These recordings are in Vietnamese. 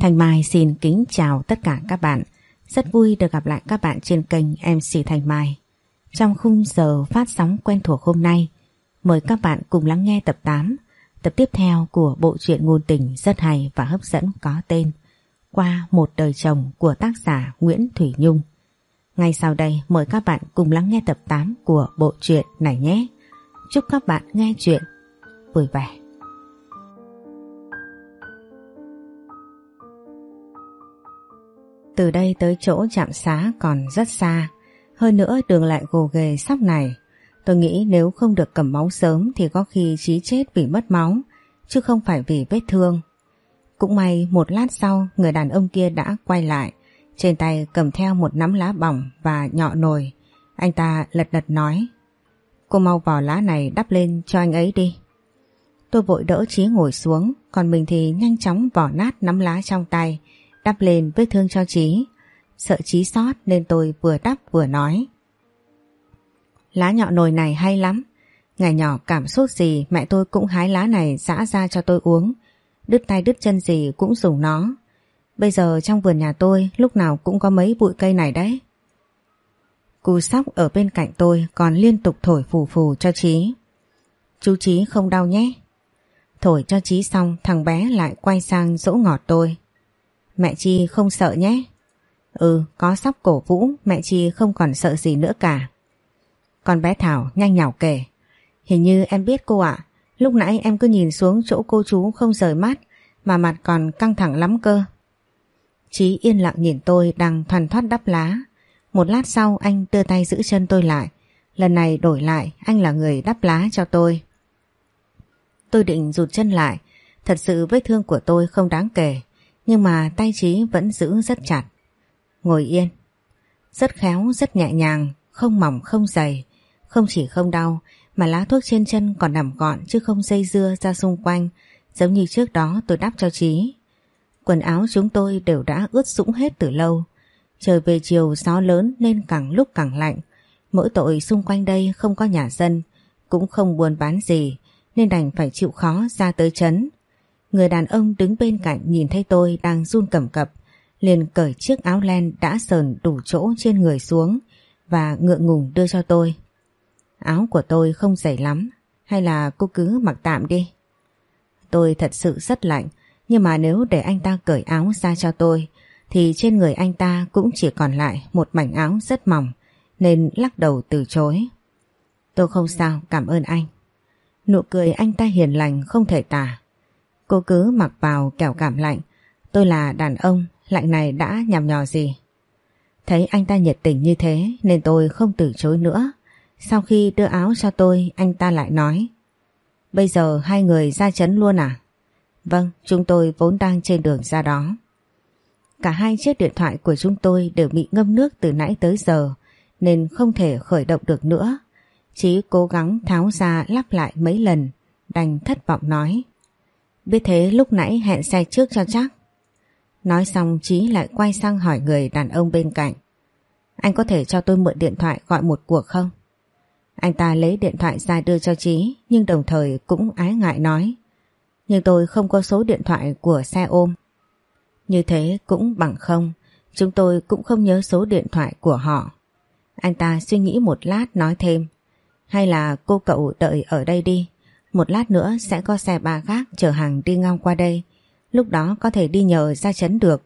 Thanh Mai xin kính chào tất cả các bạn. Rất vui được gặp lại các bạn trên kênh MC Thanh Mai. Trong khung giờ phát sóng quen thuộc hôm nay, mời các bạn cùng lắng nghe tập 8, tập tiếp theo của bộ truyện ngôn tình rất hay và hấp dẫn có tên Qua một đời chồng của tác giả Nguyễn Thủy Nhung. Ngay sau đây mời các bạn cùng lắng nghe tập 8 của bộ truyện này nhé. Chúc các bạn nghe chuyện vui vẻ. Từ đây tới chỗ trạm xá còn rất xa, hơn nữa đường lại gồ ghề sóc này. Tôi nghĩ nếu không được cầm máu sớm thì có khi chí chết vì mất máu, chứ không phải vì vết thương. Cũng may một lát sau người đàn ông kia đã quay lại, trên tay cầm theo một nắm lá bỏng và nhọ nồi. Anh ta lật đật nói, cô mau vò lá này đắp lên cho anh ấy đi. Tôi vội đỡ Chí ngồi xuống, còn mình thì nhanh chóng vỏ nát nắm lá trong tay, đắp lên vết thương cho Chí. Sợ Chí sót nên tôi vừa đắp vừa nói. Lá nhọ nồi này hay lắm. Ngày nhỏ cảm sốt gì mẹ tôi cũng hái lá này giã ra cho tôi uống. Đứt tay đứt chân gì cũng dùng nó. Bây giờ trong vườn nhà tôi lúc nào cũng có mấy bụi cây này đấy. Cú sóc ở bên cạnh tôi còn liên tục thổi phù phù cho Chí. Chú Chí không đau nhé. Thổi cho Chí xong, thằng bé lại quay sang dỗ ngọt tôi. Mẹ Chi không sợ nhé. Ừ, có sóc cổ vũ, mẹ Chi không còn sợ gì nữa cả. Con bé Thảo nhanh nhảu kể. Hình như em biết cô ạ, lúc nãy em cứ nhìn xuống chỗ cô chú không rời mắt, mà mặt còn căng thẳng lắm cơ. Chí yên lặng nhìn tôi đang thoăn thoát đắp lá. Một lát sau anh đưa tay giữ chân tôi lại. Lần này đổi lại anh là người đắp lá cho tôi. Tôi định rụt chân lại. Thật sự vết thương của tôi không đáng kể. Nhưng mà tay trí vẫn giữ rất chặt. Ngồi yên. Rất khéo, rất nhẹ nhàng, không mỏng không dày. Không chỉ không đau mà lá thuốc trên chân còn nằm gọn chứ không dây dưa ra xung quanh giống như trước đó tôi đắp cho trí. Quần áo chúng tôi đều đã ướt sũng hết từ lâu. Trời về chiều gió lớn nên càng lúc càng lạnh. Mỗi tội xung quanh đây không có nhà dân, cũng không buôn bán gì nên đành phải chịu khó ra tới chấn. Người đàn ông đứng bên cạnh nhìn thấy tôi đang run cầm cập, liền cởi chiếc áo len đã sờn đủ chỗ trên người xuống và ngượng ngùng đưa cho tôi. Áo của tôi không dày lắm, hay là cô cứ mặc tạm đi. Tôi thật sự rất lạnh, nhưng mà nếu để anh ta cởi áo ra cho tôi, thì trên người anh ta cũng chỉ còn lại một mảnh áo rất mỏng, nên lắc đầu từ chối. Tôi không sao, cảm ơn anh. Nụ cười anh ta hiền lành không thể tả. Cô cứ mặc vào kẻo cảm lạnh. Tôi là đàn ông, lạnh này đã nhằm nhò gì. Thấy anh ta nhiệt tình như thế nên tôi không từ chối nữa. Sau khi đưa áo cho tôi, anh ta lại nói. Bây giờ hai người ra chấn luôn à? Vâng, chúng tôi vốn đang trên đường ra đó. Cả hai chiếc điện thoại của chúng tôi đều bị ngâm nước từ nãy tới giờ nên không thể khởi động được nữa. Chí cố gắng tháo ra lắp lại mấy lần, đành thất vọng nói. Biết thế lúc nãy hẹn xe trước cho chắc. Nói xong Chí lại quay sang hỏi người đàn ông bên cạnh. Anh có thể cho tôi mượn điện thoại gọi một cuộc không? Anh ta lấy điện thoại ra đưa cho Chí nhưng đồng thời cũng ái ngại nói. Nhưng tôi không có số điện thoại của xe ôm. Như thế cũng bằng không, chúng tôi cũng không nhớ số điện thoại của họ. Anh ta suy nghĩ một lát nói thêm. Hay là cô cậu đợi ở đây đi, một lát nữa sẽ có xe ba gác chở hàng đi ngang qua đây, lúc đó có thể đi nhờ ra chấn được.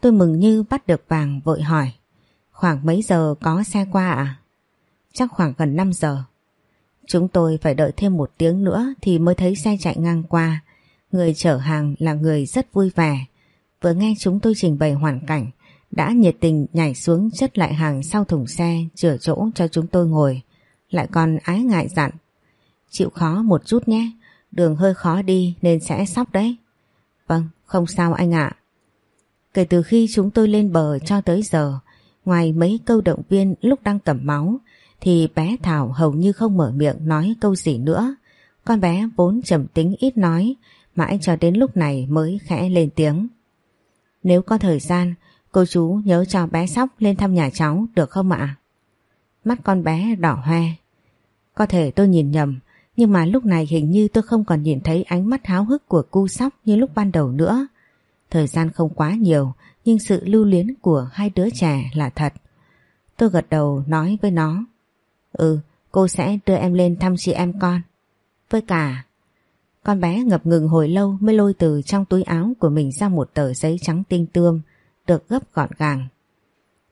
Tôi mừng như bắt được vàng vội hỏi. Khoảng mấy giờ có xe qua à? Chắc khoảng gần 5 giờ. Chúng tôi phải đợi thêm một tiếng nữa thì mới thấy xe chạy ngang qua. Người chở hàng là người rất vui vẻ. Vừa nghe chúng tôi trình bày hoàn cảnh, đã nhiệt tình nhảy xuống chất lại hàng sau thùng xe chừa chỗ cho chúng tôi ngồi. Lại còn ái ngại dặn. Chịu khó một chút nhé, đường hơi khó đi nên sẽ sóc đấy. Vâng, không sao anh ạ. Kể từ khi chúng tôi lên bờ cho tới giờ, ngoài mấy câu động viên lúc đang cầm máu, thì bé Thảo hầu như không mở miệng nói câu gì nữa. Con bé vốn trầm tính ít nói, mãi cho đến lúc này mới khẽ lên tiếng. Nếu có thời gian, cô chú nhớ cho bé Sóc lên thăm nhà cháu được không ạ? Mắt con bé đỏ hoe. Có thể tôi nhìn nhầm, nhưng mà lúc này hình như tôi không còn nhìn thấy ánh mắt háo hức của cu Sóc như lúc ban đầu nữa. Thời gian không quá nhiều nhưng sự lưu luyến của hai đứa trẻ là thật. Tôi gật đầu nói với nó. Ừ, cô sẽ đưa em lên thăm chị em con. Với cả... Con bé ngập ngừng hồi lâu mới lôi từ trong túi áo của mình ra một tờ giấy trắng tinh tươm, được gấp gọn gàng.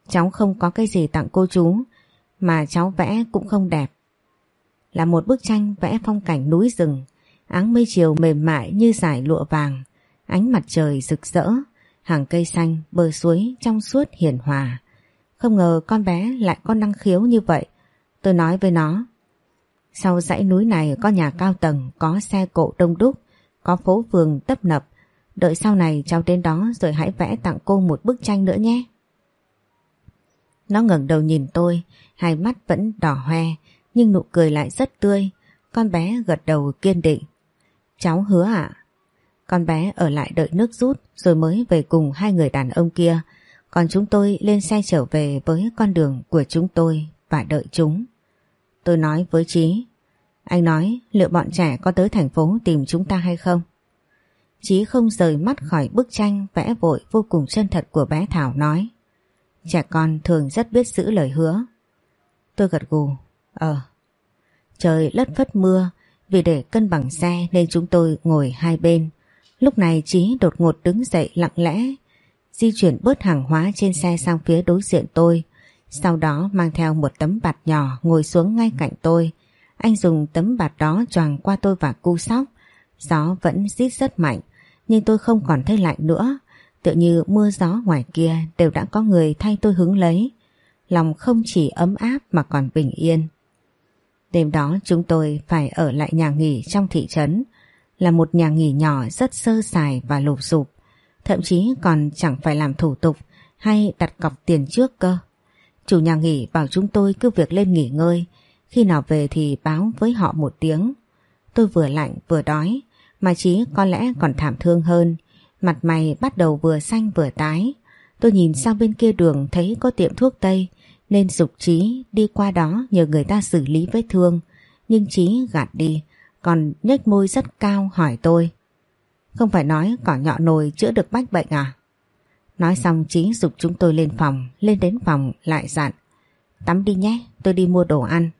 Cháu không có cái gì tặng cô chú, mà cháu vẽ cũng không đẹp. Là một bức tranh vẽ phong cảnh núi rừng, áng mây chiều mềm mại như dải lụa vàng, ánh mặt trời rực rỡ, hàng cây xanh, bờ suối trong suốt hiền hòa. Không ngờ con bé lại có năng khiếu như vậy. Tôi nói với nó, sau dãy núi này có nhà cao tầng, có xe cộ đông đúc, có phố phường tấp nập. Đợi sau này cháu đến đó rồi hãy vẽ tặng cô một bức tranh nữa nhé. Nó ngẩng đầu nhìn tôi, hai mắt vẫn đỏ hoe, nhưng nụ cười lại rất tươi. Con bé gật đầu kiên định. Cháu hứa ạ. Con bé ở lại đợi nước rút, rồi mới về cùng hai người đàn ông kia. Còn chúng tôi lên xe trở về với con đường của chúng tôi và đợi chúng. Tôi nói với Trí. Anh nói liệu bọn trẻ có tới thành phố tìm chúng ta hay không? Chí không rời mắt khỏi bức tranh vẽ vội vô cùng chân thật của bé Thảo nói. Trẻ con thường rất biết giữ lời hứa. Tôi gật gù. Ờ. Trời lất phất mưa, vì để cân bằng xe nên chúng tôi ngồi hai bên. Lúc này Chí đột ngột đứng dậy lặng lẽ, di chuyển bớt hàng hóa trên xe sang phía đối diện tôi. Sau đó mang theo một tấm bạt nhỏ ngồi xuống ngay cạnh tôi. Anh dùng tấm bạt đó choàng qua tôi và cu sóc. Gió vẫn rít rất mạnh, nhưng tôi không còn thấy lạnh nữa. Tự như mưa gió ngoài kia đều đã có người thay tôi hứng lấy. Lòng không chỉ ấm áp mà còn bình yên. Đêm đó chúng tôi phải ở lại nhà nghỉ trong thị trấn. Là một nhà nghỉ nhỏ rất sơ sài và lụp sụp. Thậm chí còn chẳng phải làm thủ tục hay đặt cọc tiền trước cơ. Chủ nhà nghỉ bảo chúng tôi cứ việc lên nghỉ ngơi. Khi nào về thì báo với họ một tiếng. Tôi vừa lạnh vừa đói. Mà Chí có lẽ còn thảm thương hơn. Mặt mày bắt đầu vừa xanh vừa tái. Tôi nhìn sang bên kia đường thấy có tiệm thuốc Tây nên dục Trí đi qua đó nhờ người ta xử lý vết thương. Nhưng Trí gạt đi, còn nhếch môi rất cao hỏi tôi. Không phải nói cỏ nhọ nồi chữa được bách bệnh à? Nói xong Trí dục chúng tôi lên phòng, lên đến phòng lại dặn. Tắm đi nhé, tôi đi mua đồ ăn.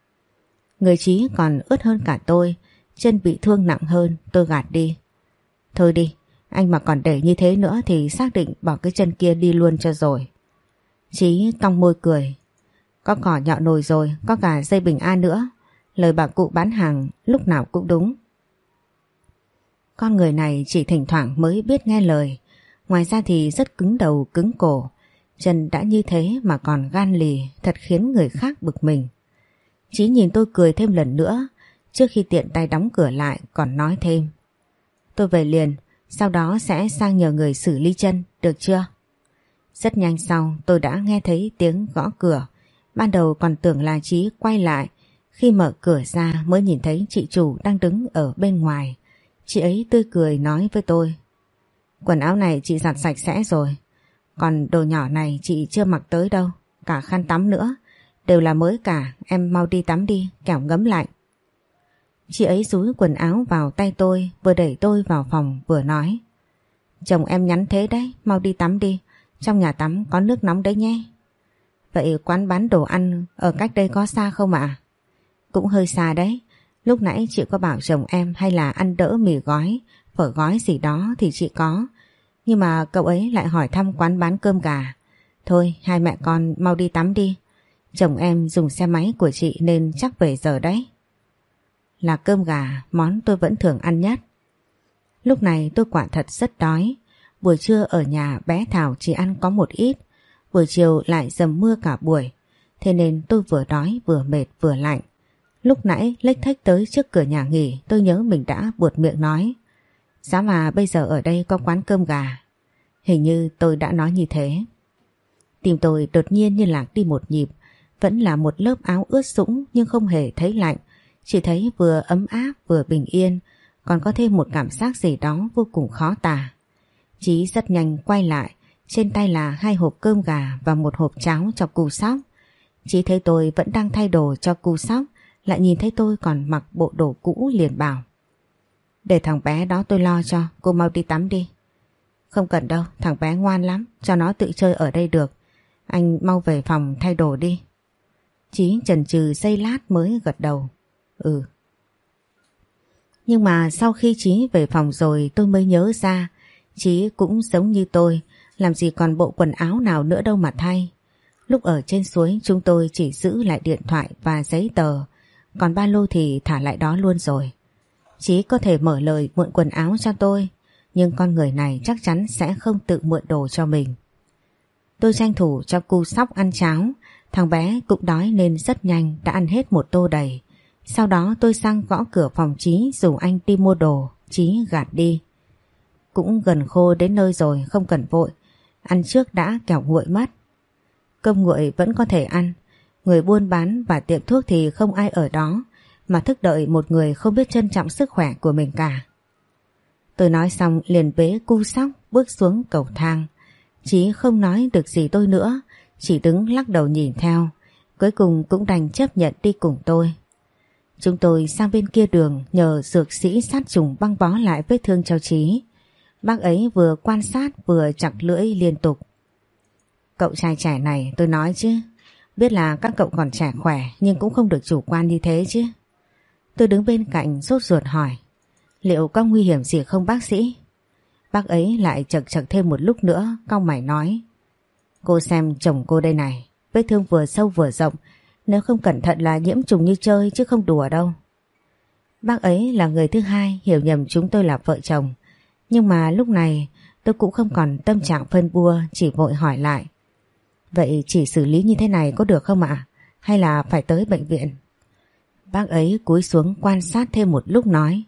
Người Trí còn ướt hơn cả tôi, chân bị thương nặng hơn, tôi gạt đi. Thôi đi, anh mà còn để như thế nữa thì xác định bỏ cái chân kia đi luôn cho rồi. Chí cong môi cười. Có cỏ nhọ nồi rồi, có cả dây bình an nữa. Lời bà cụ bán hàng lúc nào cũng đúng. Con người này chỉ thỉnh thoảng mới biết nghe lời. Ngoài ra thì rất cứng đầu cứng cổ. Chân đã như thế mà còn gan lì thật khiến người khác bực mình. Chí nhìn tôi cười thêm lần nữa trước khi tiện tay đóng cửa lại còn nói thêm. Tôi về liền, sau đó sẽ sang nhờ người xử lý chân, được chưa? Rất nhanh sau tôi đã nghe thấy tiếng gõ cửa. Ban đầu còn tưởng là Chí quay lại. Khi mở cửa ra mới nhìn thấy chị chủ đang đứng ở bên ngoài. Chị ấy tươi cười nói với tôi. Quần áo này chị giặt sạch sẽ rồi. Còn đồ nhỏ này chị chưa mặc tới đâu. Cả khăn tắm nữa. Đều là mới cả. Em mau đi tắm đi, kẻo ngấm lạnh. Chị ấy rúi quần áo vào tay tôi vừa đẩy tôi vào phòng vừa nói. Chồng em nhắn thế đấy, mau đi tắm đi. Trong nhà tắm có nước nóng đấy nhé. Vậy quán bán đồ ăn ở cách đây có xa không ạ? Cũng hơi xa đấy. Lúc nãy chị có bảo chồng em hay là ăn đỡ mì gói, phở gói gì đó thì chị có. Nhưng mà cậu ấy lại hỏi thăm quán bán cơm gà. Thôi hai mẹ con mau đi tắm đi. Chồng em dùng xe máy của chị nên chắc về giờ đấy. Là cơm gà, món tôi vẫn thường ăn nhất. Lúc này tôi quả thật rất đói. Buổi trưa ở nhà bé Thảo chỉ ăn có một ít. Buổi chiều lại dầm mưa cả buổi. Thế nên tôi vừa đói vừa mệt vừa lạnh. Lúc nãy lách thách tới trước cửa nhà nghỉ, tôi nhớ mình đã buột miệng nói. Giá mà bây giờ ở đây có quán cơm gà. Hình như tôi đã nói như thế. tìm tôi đột nhiên như lạc đi một nhịp. Vẫn là một lớp áo ướt sũng nhưng không hề thấy lạnh. Chỉ thấy vừa ấm áp vừa bình yên. Còn có thêm một cảm giác gì đó vô cùng khó tả. Chí rất nhanh quay lại. Trên tay là hai hộp cơm gà và một hộp cháo cho cu sóc. Chí thấy tôi vẫn đang thay đồ cho cu sóc lại nhìn thấy tôi còn mặc bộ đồ cũ liền bảo. Để thằng bé đó tôi lo cho, cô mau đi tắm đi. Không cần đâu, thằng bé ngoan lắm, cho nó tự chơi ở đây được. Anh mau về phòng thay đồ đi. Chí chần chừ giây lát mới gật đầu. Ừ. Nhưng mà sau khi Chí về phòng rồi tôi mới nhớ ra Chí cũng giống như tôi làm gì còn bộ quần áo nào nữa đâu mà thay. Lúc ở trên suối chúng tôi chỉ giữ lại điện thoại và giấy tờ. Còn ba lô thì thả lại đó luôn rồi. Chí có thể mở lời mượn quần áo cho tôi Nhưng con người này chắc chắn sẽ không tự mượn đồ cho mình. Tôi tranh thủ cho cu sóc ăn cháo. Thằng bé cũng đói nên rất nhanh đã ăn hết một tô đầy. Sau đó tôi sang gõ cửa phòng Chí, dù anh đi mua đồ, Chí gạt đi. Cũng gần khô đến nơi rồi, không cần vội. Ăn trước đã kẻo nguội mất. Cơm nguội vẫn có thể ăn. Người buôn bán và tiệm thuốc thì không ai ở đó mà thức đợi một người không biết trân trọng sức khỏe của mình cả. Tôi nói xong liền bế cu sóc bước xuống cầu thang. Chí không nói được gì tôi nữa, chỉ đứng lắc đầu nhìn theo. Cuối cùng cũng đành chấp nhận đi cùng tôi. Chúng tôi sang bên kia đường nhờ dược sĩ sát trùng băng bó lại vết thương cho Trí. Bác ấy vừa quan sát vừa chặt lưỡi liên tục. Cậu trai trẻ này tôi nói chứ, biết là các cậu còn trẻ khỏe nhưng cũng không được chủ quan như thế chứ. Tôi đứng bên cạnh rốt ruột hỏi, liệu có nguy hiểm gì không bác sĩ? Bác ấy lại chật chật thêm một lúc nữa, cong mày nói. Cô xem chồng cô đây này, vết thương vừa sâu vừa rộng, nếu không cẩn thận là nhiễm trùng như chơi chứ không đùa đâu. Bác ấy là người thứ hai hiểu nhầm chúng tôi là vợ chồng. Nhưng mà lúc này, tôi cũng không còn tâm trạng phân bua, chỉ vội hỏi lại. Vậy chỉ xử lý như thế này có được không ạ? Hay là phải tới bệnh viện? Bác ấy cúi xuống quan sát thêm một lúc nói.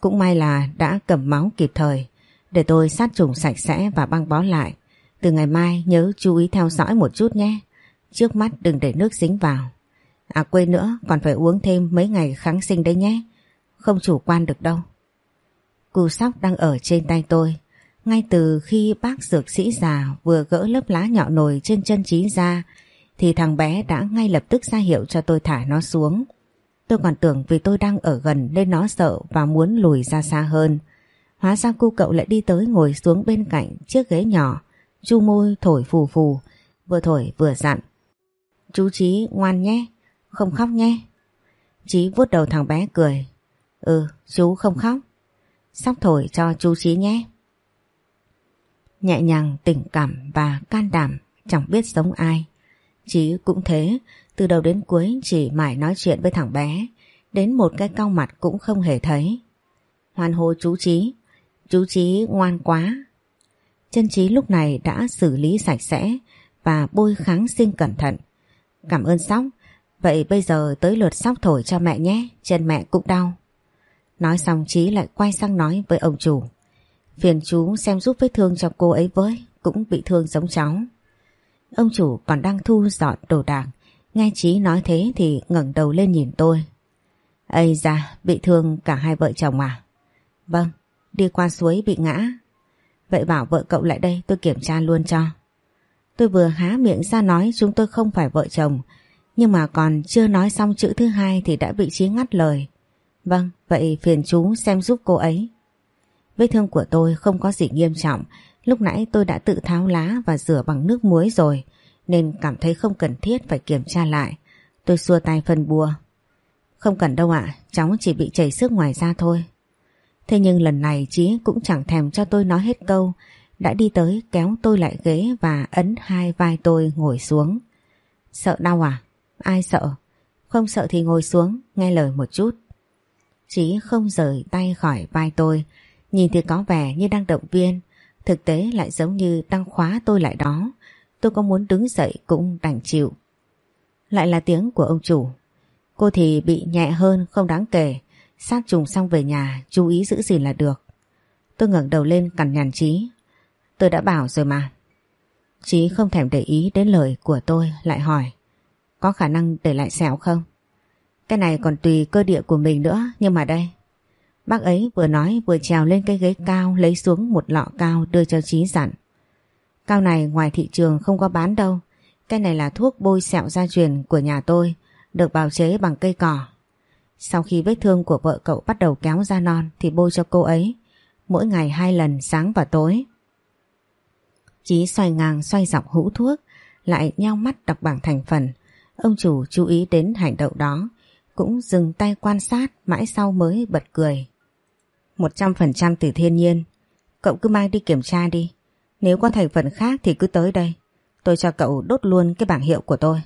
Cũng may là đã cầm máu kịp thời, để tôi sát trùng sạch sẽ và băng bó lại. Từ ngày mai nhớ chú ý theo dõi một chút nhé. Trước mắt đừng để nước dính vào. À quên nữa, còn phải uống thêm mấy ngày kháng sinh đấy nhé. Không chủ quan được đâu. Cù sóc đang ở trên tay tôi. Ngay từ khi bác dược sĩ già vừa gỡ lớp lá nhọ nồi trên chân trí ra thì thằng bé đã ngay lập tức ra hiệu cho tôi thả nó xuống. Tôi còn tưởng vì tôi đang ở gần nên nó sợ và muốn lùi ra xa hơn. Hóa ra cu cậu lại đi tới ngồi xuống bên cạnh chiếc ghế nhỏ, chu môi thổi phù phù, vừa thổi vừa dặn. Chú Chí ngoan nhé, không khóc nhé. Chí vuốt đầu thằng bé cười. Ừ, chú không khóc. Sóc thổi cho chú trí nhé. Nhẹ nhàng, tình cảm và can đảm, chẳng biết giống ai. Chí cũng thế, từ đầu đến cuối chỉ mãi nói chuyện với thằng bé, đến một cái cau mặt cũng không hề thấy. Hoan hô chú Chí, chú Chí ngoan quá. Chân Chí lúc này đã xử lý sạch sẽ và bôi kháng sinh cẩn thận. Cảm ơn Sóc. Vậy bây giờ tới lượt Sóc thổi cho mẹ nhé, chân mẹ cũng đau. Nói xong trí lại quay sang nói với ông chủ. Phiền chú xem giúp vết thương cho cô ấy với, cũng bị thương giống cháu. Ông chủ còn đang thu dọn đồ đạc, nghe trí nói thế thì ngẩng đầu lên nhìn tôi. Ây da, bị thương cả hai vợ chồng à? Vâng, đi qua suối bị ngã. Vậy bảo vợ cậu lại đây tôi kiểm tra luôn cho. Tôi vừa há miệng ra nói chúng tôi không phải vợ chồng, nhưng mà còn chưa nói xong chữ thứ hai thì đã bị trí ngắt lời. Vâng, vậy phiền chú xem giúp cô ấy. Vết thương của tôi không có gì nghiêm trọng, lúc nãy tôi đã tự tháo lá và rửa bằng nước muối rồi, nên cảm thấy không cần thiết phải kiểm tra lại. Tôi xua tay phân bùa Không cần đâu ạ, cháu chỉ bị chảy sức ngoài da thôi. Thế nhưng lần này Chí cũng chẳng thèm cho tôi nói hết câu, đã đi tới kéo tôi lại ghế và ấn hai vai tôi ngồi xuống. Sợ đau à? Ai sợ? Không sợ thì ngồi xuống, nghe lời một chút. Chí không rời tay khỏi vai tôi, nhìn thì có vẻ như đang động viên, thực tế lại giống như đang khóa tôi lại đó. Tôi có muốn đứng dậy cũng đành chịu. Lại là tiếng của ông chủ. Cô thì bị nhẹ hơn không đáng kể, sát trùng xong về nhà chú ý giữ gìn là được. Tôi ngẩng đầu lên cằn nhằn Chí Tôi đã bảo rồi mà. Chí không thèm để ý đến lời của tôi lại hỏi. Có khả năng để lại sẹo không? Cái này còn tùy cơ địa của mình nữa nhưng mà đây. Bác ấy vừa nói vừa trèo lên cái ghế cao lấy xuống một lọ cao đưa cho Chí dặn. Cao này ngoài thị trường không có bán đâu. Cái này là thuốc bôi sẹo gia truyền của nhà tôi, được bào chế bằng cây cỏ. Sau khi vết thương của vợ cậu bắt đầu kéo ra non thì bôi cho cô ấy, mỗi ngày hai lần sáng và tối. Chí xoay ngang xoay dọc hũ thuốc, lại nhau mắt đọc bảng thành phần. Ông chủ chú ý đến hành động đó, cũng dừng tay quan sát mãi sau mới bật cười. 100% từ thiên nhiên, cậu cứ mang đi kiểm tra đi. Nếu có thành phần khác thì cứ tới đây. Tôi cho cậu đốt luôn cái bảng hiệu của tôi.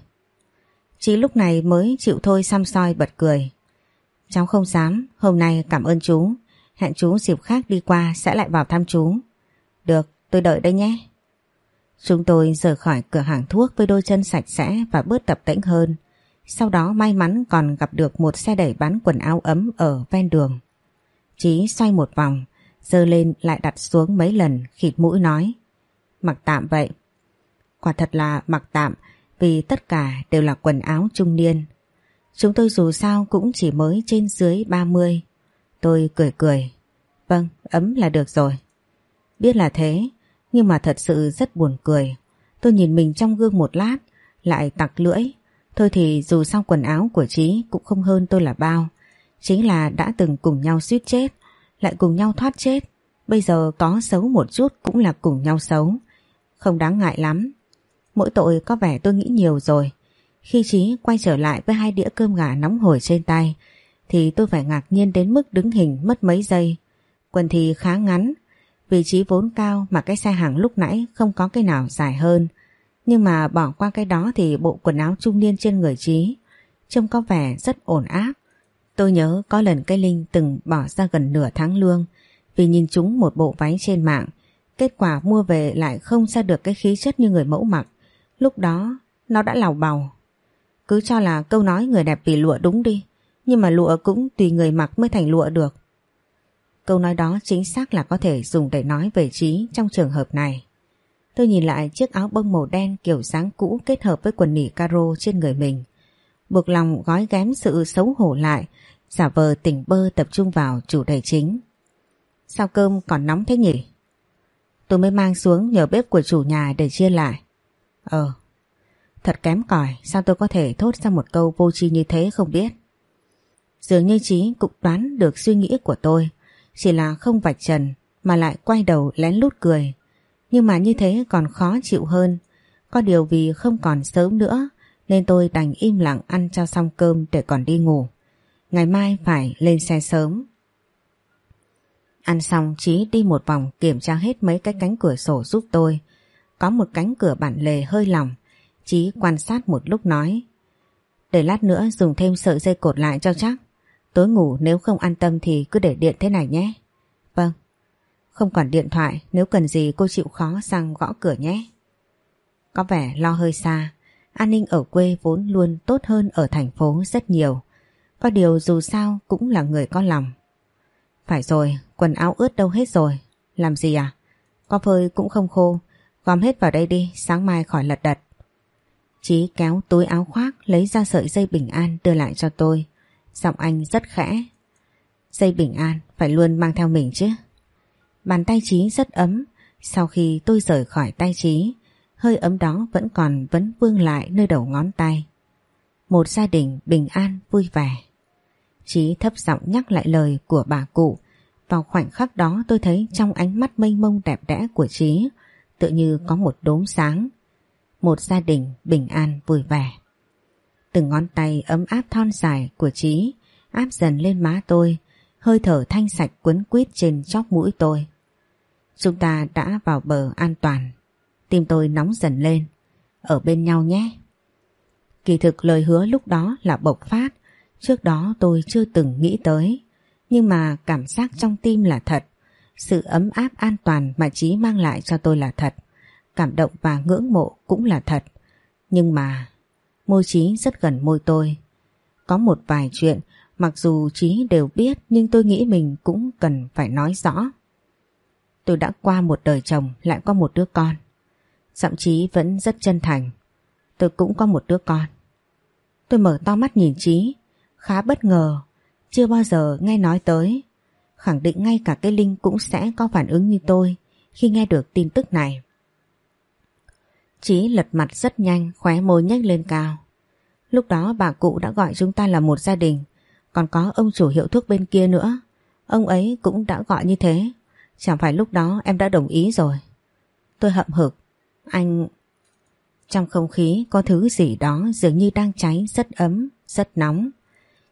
Chí lúc này mới chịu thôi xăm soi bật cười. Cháu không dám, hôm nay cảm ơn chú. Hẹn chú dịp khác đi qua sẽ lại vào thăm chú. Được, tôi đợi đây nhé. Chúng tôi rời khỏi cửa hàng thuốc với đôi chân sạch sẽ và bớt tập tĩnh hơn. Sau đó may mắn còn gặp được một xe đẩy bán quần áo ấm ở ven đường. Chí xoay một vòng, dơ lên lại đặt xuống mấy lần khịt mũi nói. Mặc tạm vậy. Quả thật là mặc tạm vì tất cả đều là quần áo trung niên. Chúng tôi dù sao cũng chỉ mới trên dưới 30. Tôi cười cười. Vâng, ấm là được rồi. Biết là thế, nhưng mà thật sự rất buồn cười. Tôi nhìn mình trong gương một lát, lại tặc lưỡi. Thôi thì dù sao quần áo của Trí cũng không hơn tôi là bao. Chính là đã từng cùng nhau suýt chết, lại cùng nhau thoát chết. Bây giờ có xấu một chút cũng là cùng nhau xấu. Không đáng ngại lắm. Mỗi tội có vẻ tôi nghĩ nhiều rồi. Khi Trí quay trở lại với hai đĩa cơm gà nóng hổi trên tay, thì tôi phải ngạc nhiên đến mức đứng hình mất mấy giây. Quần thì khá ngắn, vị trí vốn cao mà cái xe hàng lúc nãy không có cái nào dài hơn. Nhưng mà bỏ qua cái đó thì bộ quần áo trung niên trên người Trí trông có vẻ rất ổn áp. Tôi nhớ có lần cây Linh từng bỏ ra gần nửa tháng lương vì nhìn chúng một bộ váy trên mạng. Kết quả mua về lại không ra được cái khí chất như người mẫu mặc. Lúc đó, nó đã lào bào. Cứ cho là câu nói người đẹp vì lụa đúng đi. Nhưng mà lụa cũng tùy người mặc mới thành lụa được. Câu nói đó chính xác là có thể dùng để nói về trí trong trường hợp này. Tôi nhìn lại chiếc áo bông màu đen kiểu dáng cũ kết hợp với quần nỉ caro trên người mình. Buộc lòng gói ghém sự xấu hổ lại, giả vờ tỉnh bơ tập trung vào chủ đề chính. Sao cơm còn nóng thế nhỉ? Tôi mới mang xuống nhờ bếp của chủ nhà để chia lại. Ờ, thật kém cỏi sao tôi có thể thốt ra một câu vô tri như thế không biết. Dường như trí cũng đoán được suy nghĩ của tôi, chỉ là không vạch trần mà lại quay đầu lén lút cười. Nhưng mà như thế còn khó chịu hơn. Có điều vì không còn sớm nữa, nên tôi đành im lặng ăn cho xong cơm để còn đi ngủ. Ngày mai phải lên xe sớm. Ăn xong, Chí đi một vòng kiểm tra hết mấy cái cánh cửa sổ giúp tôi. Có một cánh cửa bản lề hơi lỏng. Chí quan sát một lúc nói. Để lát nữa dùng thêm sợi dây cột lại cho chắc. Tối ngủ nếu không an tâm thì cứ để điện thế này nhé. Vâng. Không còn điện thoại nếu cần gì cô chịu khó sang gõ cửa nhé. Có vẻ lo hơi xa. An ninh ở quê vốn luôn tốt hơn ở thành phố rất nhiều. Có điều dù sao cũng là người có lòng. Phải rồi, quần áo ướt đâu hết rồi. Làm gì à? Có phơi cũng không khô. Gom hết vào đây đi, sáng mai khỏi lật đật. Chí kéo túi áo khoác lấy ra sợi dây bình an đưa lại cho tôi. Giọng anh rất khẽ. Dây bình an phải luôn mang theo mình chứ. Bàn tay trí rất ấm. Sau khi tôi rời khỏi tay trí hơi ấm đó vẫn còn vấn vương lại nơi đầu ngón tay. Một gia đình bình an vui vẻ. trí thấp giọng nhắc lại lời của bà cụ. Vào khoảnh khắc đó tôi thấy trong ánh mắt mênh mông đẹp đẽ của trí tự như có một đốm sáng. Một gia đình bình an vui vẻ. Từng ngón tay ấm áp thon dài của Trí áp dần lên má tôi, hơi thở thanh sạch quấn quýt trên chóp mũi tôi. Chúng ta đã vào bờ an toàn. Tim tôi nóng dần lên. Ở bên nhau nhé. Kỳ thực lời hứa lúc đó là bộc phát. Trước đó tôi chưa từng nghĩ tới. Nhưng mà cảm giác trong tim là thật. Sự ấm áp an toàn mà Trí mang lại cho tôi là thật. Cảm động và ngưỡng mộ cũng là thật. Nhưng mà, Môi Trí rất gần môi tôi. Có một vài chuyện, mặc dù Trí đều biết nhưng tôi nghĩ mình cũng cần phải nói rõ. Tôi đã qua một đời chồng lại có một đứa con. Giọng Trí vẫn rất chân thành. Tôi cũng có một đứa con. Tôi mở to mắt nhìn Trí, khá bất ngờ, chưa bao giờ nghe nói tới. Khẳng định ngay cả cái Linh cũng sẽ có phản ứng như tôi khi nghe được tin tức này. Chí lật mặt rất nhanh, khóe môi nhếch lên cao. Lúc đó bà cụ đã gọi chúng ta là một gia đình, còn có ông chủ hiệu thuốc bên kia nữa. Ông ấy cũng đã gọi như thế, chẳng phải lúc đó em đã đồng ý rồi. Tôi hậm hực, Anh... Trong không khí có thứ gì đó dường như đang cháy rất ấm, rất nóng.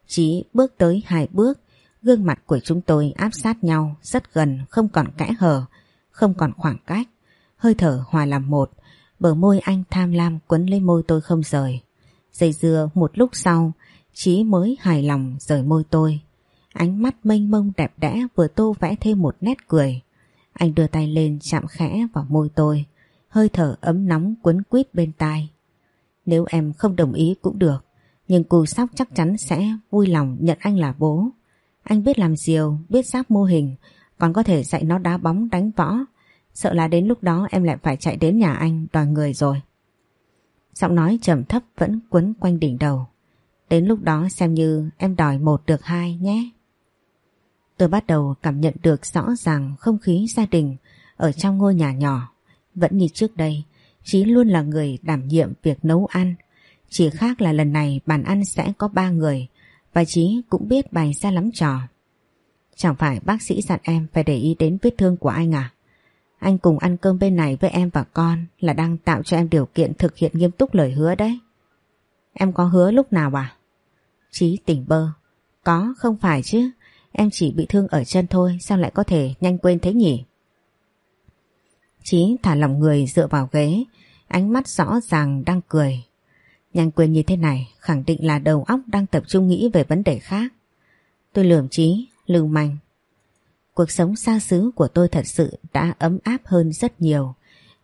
Chí bước tới hai bước, gương mặt của chúng tôi áp sát nhau rất gần, không còn kẽ hở, không còn khoảng cách. Hơi thở hòa làm một, bờ môi anh tham lam quấn lấy môi tôi không rời. Dây dưa một lúc sau, Chí mới hài lòng rời môi tôi. Ánh mắt mênh mông đẹp đẽ vừa tô vẽ thêm một nét cười. Anh đưa tay lên chạm khẽ vào môi tôi, hơi thở ấm nóng quấn quýt bên tai. Nếu em không đồng ý cũng được, nhưng cù sóc chắc chắn sẽ vui lòng nhận anh là bố. Anh biết làm diều, biết giáp mô hình, còn có thể dạy nó đá bóng đánh võ. Sợ là đến lúc đó em lại phải chạy đến nhà anh đòi người rồi. Giọng nói trầm thấp vẫn quấn quanh đỉnh đầu. Đến lúc đó xem như em đòi một được hai nhé. Tôi bắt đầu cảm nhận được rõ ràng không khí gia đình ở trong ngôi nhà nhỏ. Vẫn như trước đây, Chí luôn là người đảm nhiệm việc nấu ăn. Chỉ khác là lần này bàn ăn sẽ có ba người và Chí cũng biết bày ra lắm trò. Chẳng phải bác sĩ dặn em phải để ý đến vết thương của anh à? Anh cùng ăn cơm bên này với em và con là đang tạo cho em điều kiện thực hiện nghiêm túc lời hứa đấy. Em có hứa lúc nào à? Chí tỉnh bơ. Có, không phải chứ. Em chỉ bị thương ở chân thôi, sao lại có thể nhanh quên thế nhỉ? Chí thả lòng người dựa vào ghế, ánh mắt rõ ràng đang cười. Nhanh quên như thế này, khẳng định là đầu óc đang tập trung nghĩ về vấn đề khác. Tôi lườm Chí, lưu manh. Cuộc sống xa xứ của tôi thật sự đã ấm áp hơn rất nhiều.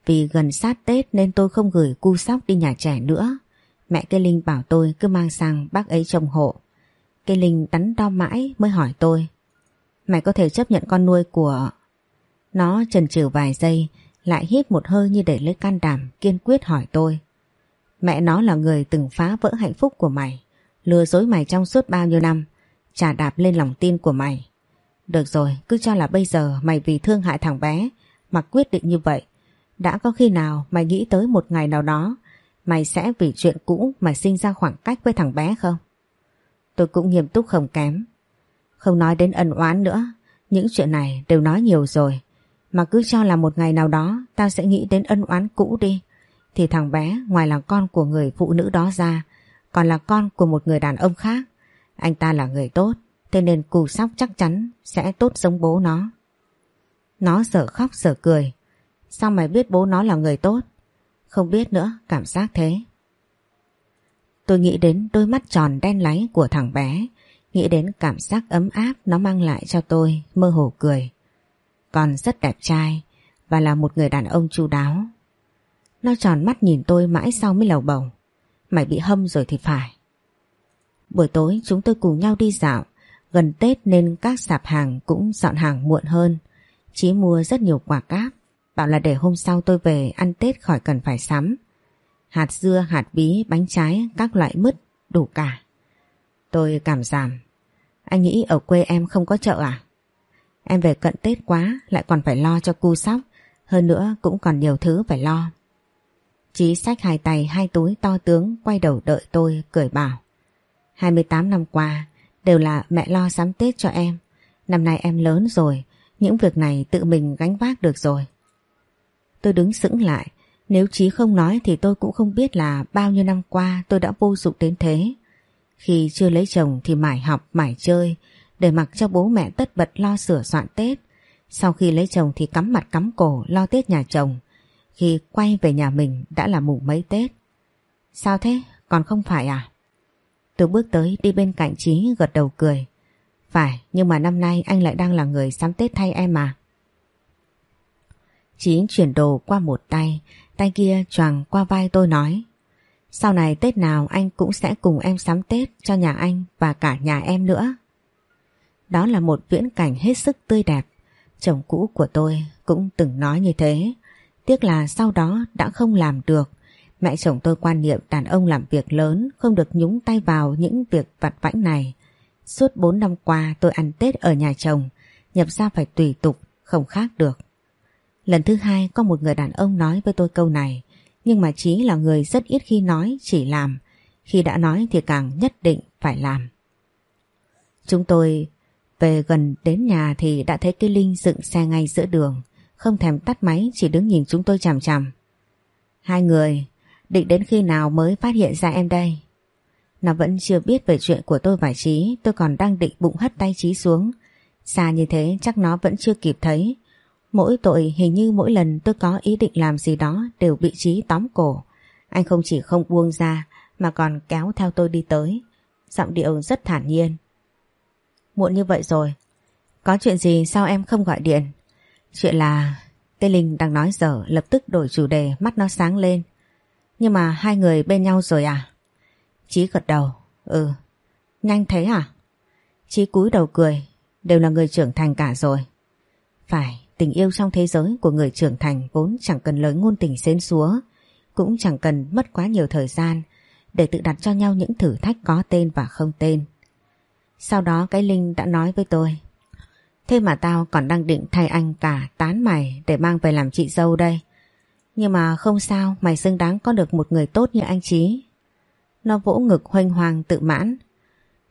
Vì gần sát Tết nên tôi không gửi cu sóc đi nhà trẻ nữa. Mẹ cây Linh bảo tôi cứ mang sang bác ấy trông hộ. Cây Linh đắn đo mãi mới hỏi tôi. Mày có thể chấp nhận con nuôi của... Nó chần chừ vài giây, lại hít một hơi như để lấy can đảm, kiên quyết hỏi tôi. Mẹ nó là người từng phá vỡ hạnh phúc của mày, lừa dối mày trong suốt bao nhiêu năm, trả đạp lên lòng tin của mày. Được rồi, cứ cho là bây giờ mày vì thương hại thằng bé mà quyết định như vậy. Đã có khi nào mày nghĩ tới một ngày nào đó mày sẽ vì chuyện cũ mà sinh ra khoảng cách với thằng bé không? Tôi cũng nghiêm túc không kém. Không nói đến ân oán nữa, những chuyện này đều nói nhiều rồi. Mà cứ cho là một ngày nào đó tao sẽ nghĩ đến ân oán cũ đi. Thì thằng bé ngoài là con của người phụ nữ đó ra, còn là con của một người đàn ông khác. Anh ta là người tốt, thế nên cù sóc chắc chắn sẽ tốt giống bố nó. Nó sợ khóc sợ cười. Sao mày biết bố nó là người tốt? Không biết nữa, cảm giác thế. Tôi nghĩ đến đôi mắt tròn đen láy của thằng bé, nghĩ đến cảm giác ấm áp nó mang lại cho tôi, mơ hồ cười. Còn rất đẹp trai và là một người đàn ông chu đáo. Nó tròn mắt nhìn tôi mãi sau mới lầu bầu. Mày bị hâm rồi thì phải. Buổi tối chúng tôi cùng nhau đi dạo, gần Tết nên các sạp hàng cũng dọn hàng muộn hơn. Chí mua rất nhiều quả cáp, bảo là để hôm sau tôi về ăn Tết khỏi cần phải sắm. Hạt dưa, hạt bí, bánh trái, các loại mứt, đủ cả. Tôi cảm giảm. Anh nghĩ ở quê em không có chợ à? Em về cận Tết quá, lại còn phải lo cho cu sóc. Hơn nữa cũng còn nhiều thứ phải lo. Chí sách hai tay hai túi to tướng quay đầu đợi tôi cười bảo. 28 năm qua đều là mẹ lo sắm Tết cho em. Năm nay em lớn rồi, những việc này tự mình gánh vác được rồi. Tôi đứng sững lại, nếu Chí không nói thì tôi cũng không biết là bao nhiêu năm qua tôi đã vô dụng đến thế. Khi chưa lấy chồng thì mải học, mải chơi, để mặc cho bố mẹ tất bật lo sửa soạn Tết. Sau khi lấy chồng thì cắm mặt cắm cổ lo Tết nhà chồng. Khi quay về nhà mình đã là mùng mấy Tết. Sao thế? Còn không phải à? Tôi bước tới đi bên cạnh Chí gật đầu cười. Phải, nhưng mà năm nay anh lại đang là người sắm Tết thay em mà. Chí chuyển đồ qua một tay, tay kia choàng qua vai tôi nói. Sau này Tết nào anh cũng sẽ cùng em sắm Tết cho nhà anh và cả nhà em nữa. Đó là một viễn cảnh hết sức tươi đẹp. Chồng cũ của tôi cũng từng nói như thế. Tiếc là sau đó đã không làm được. Mẹ chồng tôi quan niệm đàn ông làm việc lớn không được nhúng tay vào những việc vặt vãnh này. Suốt 4 năm qua tôi ăn Tết ở nhà chồng, nhập ra phải tùy tục, không khác được. Lần thứ hai có một người đàn ông nói với tôi câu này, nhưng mà Chí là người rất ít khi nói, chỉ làm. Khi đã nói thì càng nhất định phải làm. Chúng tôi về gần đến nhà thì đã thấy cái Linh dựng xe ngay giữa đường, không thèm tắt máy chỉ đứng nhìn chúng tôi chằm chằm. Hai người định đến khi nào mới phát hiện ra em đây? Nó vẫn chưa biết về chuyện của tôi và Trí, tôi còn đang định bụng hất tay Trí xuống. Xa như thế chắc nó vẫn chưa kịp thấy. Mỗi tội hình như mỗi lần tôi có ý định làm gì đó đều bị Trí tóm cổ. Anh không chỉ không buông ra mà còn kéo theo tôi đi tới. Giọng điệu rất thản nhiên. Muộn như vậy rồi. Có chuyện gì sao em không gọi điện? Chuyện là... Tê Linh đang nói dở lập tức đổi chủ đề mắt nó sáng lên. Nhưng mà hai người bên nhau rồi à? Chí gật đầu. Ừ. Nhanh thế à? Chí cúi đầu cười. Đều là người trưởng thành cả rồi. Phải, tình yêu trong thế giới của người trưởng thành vốn chẳng cần lời ngôn tình xến xúa. Cũng chẳng cần mất quá nhiều thời gian để tự đặt cho nhau những thử thách có tên và không tên. Sau đó cái Linh đã nói với tôi Thế mà tao còn đang định thay anh cả tán mày để mang về làm chị dâu đây. Nhưng mà không sao, mày xứng đáng có được một người tốt như anh chí. Nó vỗ ngực hoanh hoàng tự mãn.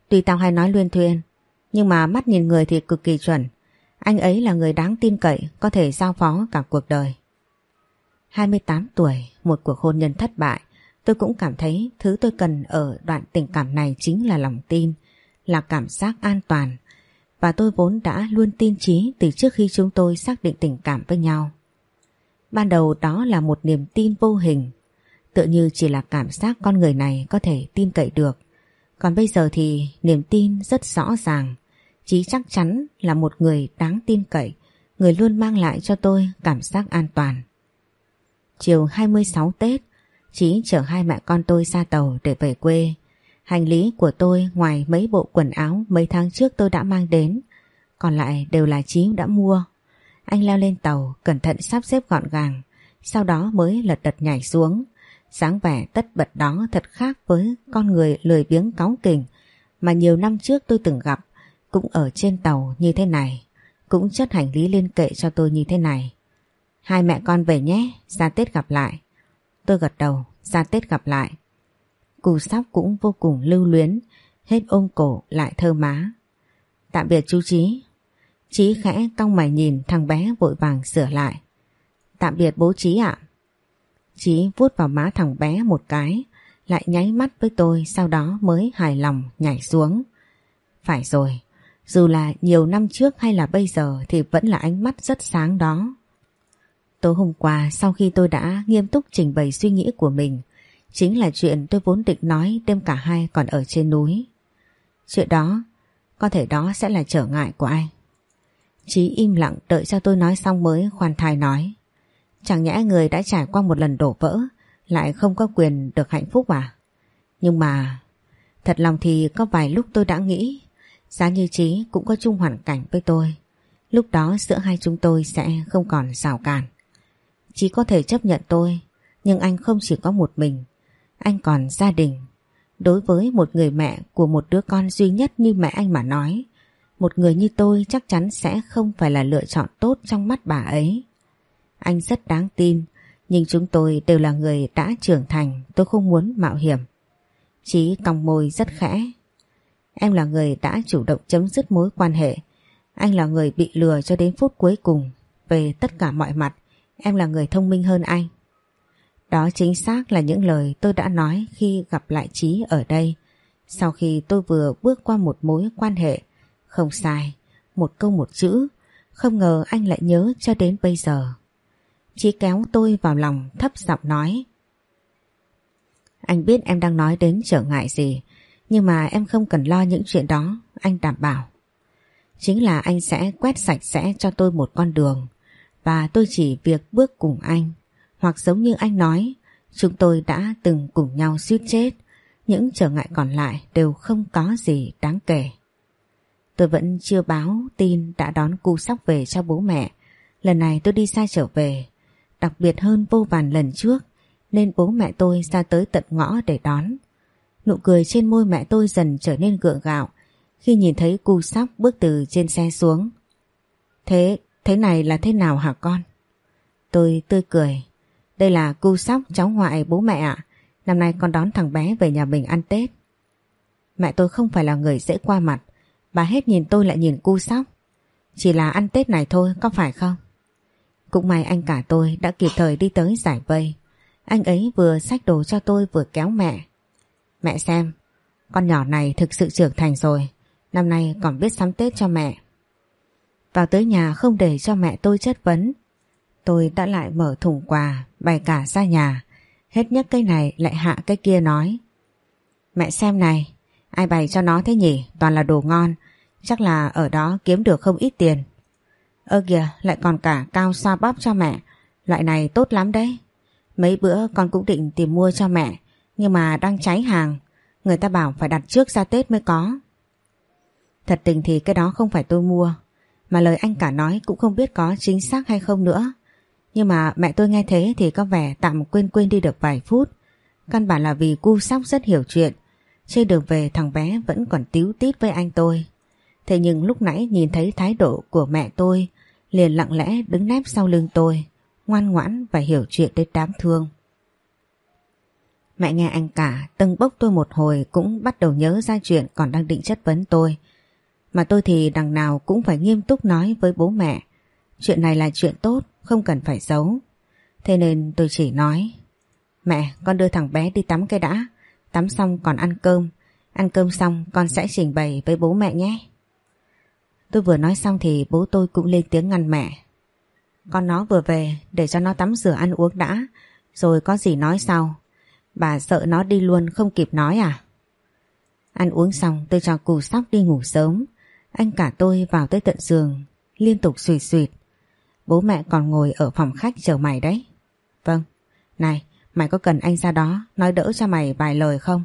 Tuy tao hay nói luyên thuyên, nhưng mà mắt nhìn người thì cực kỳ chuẩn. Anh ấy là người đáng tin cậy, có thể giao phó cả cuộc đời. 28 tuổi, một cuộc hôn nhân thất bại, tôi cũng cảm thấy thứ tôi cần ở đoạn tình cảm này chính là lòng tin, là cảm giác an toàn. Và tôi vốn đã luôn tin trí từ trước khi chúng tôi xác định tình cảm với nhau. Ban đầu đó là một niềm tin vô hình, tựa như chỉ là cảm giác con người này có thể tin cậy được. Còn bây giờ thì niềm tin rất rõ ràng, Chí chắc chắn là một người đáng tin cậy, người luôn mang lại cho tôi cảm giác an toàn. Chiều 26 Tết, Chí chở hai mẹ con tôi ra tàu để về quê. Hành lý của tôi ngoài mấy bộ quần áo mấy tháng trước tôi đã mang đến, còn lại đều là Chí đã mua. Anh leo lên tàu, cẩn thận sắp xếp gọn gàng, sau đó mới lật đật nhảy xuống. sáng vẻ tất bật đó thật khác với con người lười biếng cáu kỉnh mà nhiều năm trước tôi từng gặp, cũng ở trên tàu như thế này, cũng chất hành lý lên kệ cho tôi như thế này. Hai mẹ con về nhé, ra Tết gặp lại. Tôi gật đầu, ra Tết gặp lại. Cù sóc cũng vô cùng lưu luyến, hết ôm cổ lại thơ má. Tạm biệt chú Trí. Trí khẽ cong mày nhìn thằng bé vội vàng sửa lại. Tạm biệt bố Trí ạ. Trí vuốt vào má thằng bé một cái, lại nháy mắt với tôi sau đó mới hài lòng nhảy xuống. Phải rồi, dù là nhiều năm trước hay là bây giờ thì vẫn là ánh mắt rất sáng đó. Tối hôm qua sau khi tôi đã nghiêm túc trình bày suy nghĩ của mình, chính là chuyện tôi vốn định nói đêm cả hai còn ở trên núi. Chuyện đó, có thể đó sẽ là trở ngại của anh. Chí im lặng đợi cho tôi nói xong mới khoan thai nói. Chẳng nhẽ người đã trải qua một lần đổ vỡ, lại không có quyền được hạnh phúc à? Nhưng mà, thật lòng thì có vài lúc tôi đã nghĩ, giá như trí cũng có chung hoàn cảnh với tôi. Lúc đó giữa hai chúng tôi sẽ không còn rào cản. Chí có thể chấp nhận tôi, nhưng anh không chỉ có một mình, anh còn gia đình. Đối với một người mẹ của một đứa con duy nhất như mẹ anh mà nói, một người như tôi chắc chắn sẽ không phải là lựa chọn tốt trong mắt bà ấy. Anh rất đáng tin, nhưng chúng tôi đều là người đã trưởng thành, tôi không muốn mạo hiểm. Chí còng môi rất khẽ. Em là người đã chủ động chấm dứt mối quan hệ. Anh là người bị lừa cho đến phút cuối cùng. Về tất cả mọi mặt, em là người thông minh hơn anh. Đó chính xác là những lời tôi đã nói khi gặp lại Trí ở đây. Sau khi tôi vừa bước qua một mối quan hệ, không sai, một câu một chữ, không ngờ anh lại nhớ cho đến bây giờ. Chí kéo tôi vào lòng thấp giọng nói. Anh biết em đang nói đến trở ngại gì, nhưng mà em không cần lo những chuyện đó, anh đảm bảo. Chính là anh sẽ quét sạch sẽ cho tôi một con đường, và tôi chỉ việc bước cùng anh. Hoặc giống như anh nói, chúng tôi đã từng cùng nhau suýt chết, những trở ngại còn lại đều không có gì đáng kể. Tôi vẫn chưa báo tin đã đón cu sóc về cho bố mẹ. Lần này tôi đi xa trở về, đặc biệt hơn vô vàn lần trước, nên bố mẹ tôi ra tới tận ngõ để đón. Nụ cười trên môi mẹ tôi dần trở nên gượng gạo khi nhìn thấy cu sóc bước từ trên xe xuống. Thế, thế này là thế nào hả con? Tôi tươi cười. Đây là cu sóc cháu ngoại bố mẹ ạ. Năm nay con đón thằng bé về nhà mình ăn Tết. Mẹ tôi không phải là người dễ qua mặt. Bà hết nhìn tôi lại nhìn cu sóc. Chỉ là ăn Tết này thôi có phải không? Cũng may anh cả tôi đã kịp thời đi tới giải vây. Anh ấy vừa xách đồ cho tôi vừa kéo mẹ. Mẹ xem, con nhỏ này thực sự trưởng thành rồi, năm nay còn biết sắm Tết cho mẹ. Vào tới nhà không để cho mẹ tôi chất vấn. Tôi đã lại mở thùng quà, bày cả ra nhà. Hết nhấc cây này lại hạ cái kia nói. Mẹ xem này, ai bày cho nó thế nhỉ, toàn là đồ ngon. Chắc là ở đó kiếm được không ít tiền. Ơ kìa, lại còn cả cao xoa bóp cho mẹ. Loại này tốt lắm đấy. Mấy bữa con cũng định tìm mua cho mẹ, nhưng mà đang cháy hàng. Người ta bảo phải đặt trước ra Tết mới có. Thật tình thì cái đó không phải tôi mua, mà lời anh cả nói cũng không biết có chính xác hay không nữa. Nhưng mà mẹ tôi nghe thế thì có vẻ tạm quên quên đi được vài phút. Căn bản là vì cu sóc rất hiểu chuyện. Trên đường về thằng bé vẫn còn tíu tít với anh tôi. Thế nhưng lúc nãy nhìn thấy thái độ của mẹ tôi liền lặng lẽ đứng nép sau lưng tôi, ngoan ngoãn và hiểu chuyện đến đáng thương. Mẹ nghe anh cả tâng bốc tôi một hồi cũng bắt đầu nhớ ra chuyện còn đang định chất vấn tôi. Mà tôi thì đằng nào cũng phải nghiêm túc nói với bố mẹ. Chuyện này là chuyện tốt, không cần phải giấu. Thế nên tôi chỉ nói Mẹ, con đưa thằng bé đi tắm cái đã. Tắm xong còn ăn cơm. Ăn cơm xong con sẽ trình bày với bố mẹ nhé. Tôi vừa nói xong thì bố tôi cũng lên tiếng ngăn mẹ. Con nó vừa về để cho nó tắm rửa ăn uống đã. Rồi có gì nói sau. Bà sợ nó đi luôn không kịp nói à? Ăn uống xong tôi cho cù sóc đi ngủ sớm. Anh cả tôi vào tới tận giường, liên tục sùi suyệt. Bố mẹ còn ngồi ở phòng khách chờ mày đấy. Vâng. Này, mày có cần anh ra đó nói đỡ cho mày vài lời không?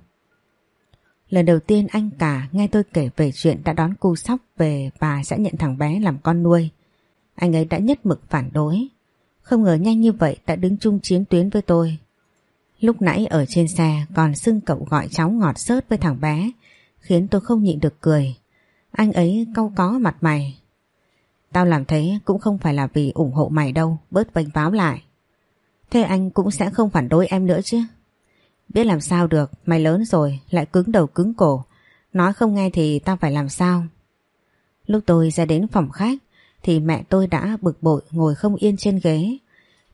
Lần đầu tiên anh cả nghe tôi kể về chuyện đã đón cu sóc về và sẽ nhận thằng bé làm con nuôi. Anh ấy đã nhất mực phản đối. Không ngờ nhanh như vậy đã đứng chung chiến tuyến với tôi. Lúc nãy ở trên xe còn xưng cậu gọi cháu ngọt sớt với thằng bé, khiến tôi không nhịn được cười. Anh ấy cau có mặt mày. Tao làm thế cũng không phải là vì ủng hộ mày đâu, bớt vênh báo lại. Thế anh cũng sẽ không phản đối em nữa chứ. Biết làm sao được, mày lớn rồi, lại cứng đầu cứng cổ. Nói không nghe thì tao phải làm sao? Lúc tôi ra đến phòng khách, thì mẹ tôi đã bực bội ngồi không yên trên ghế.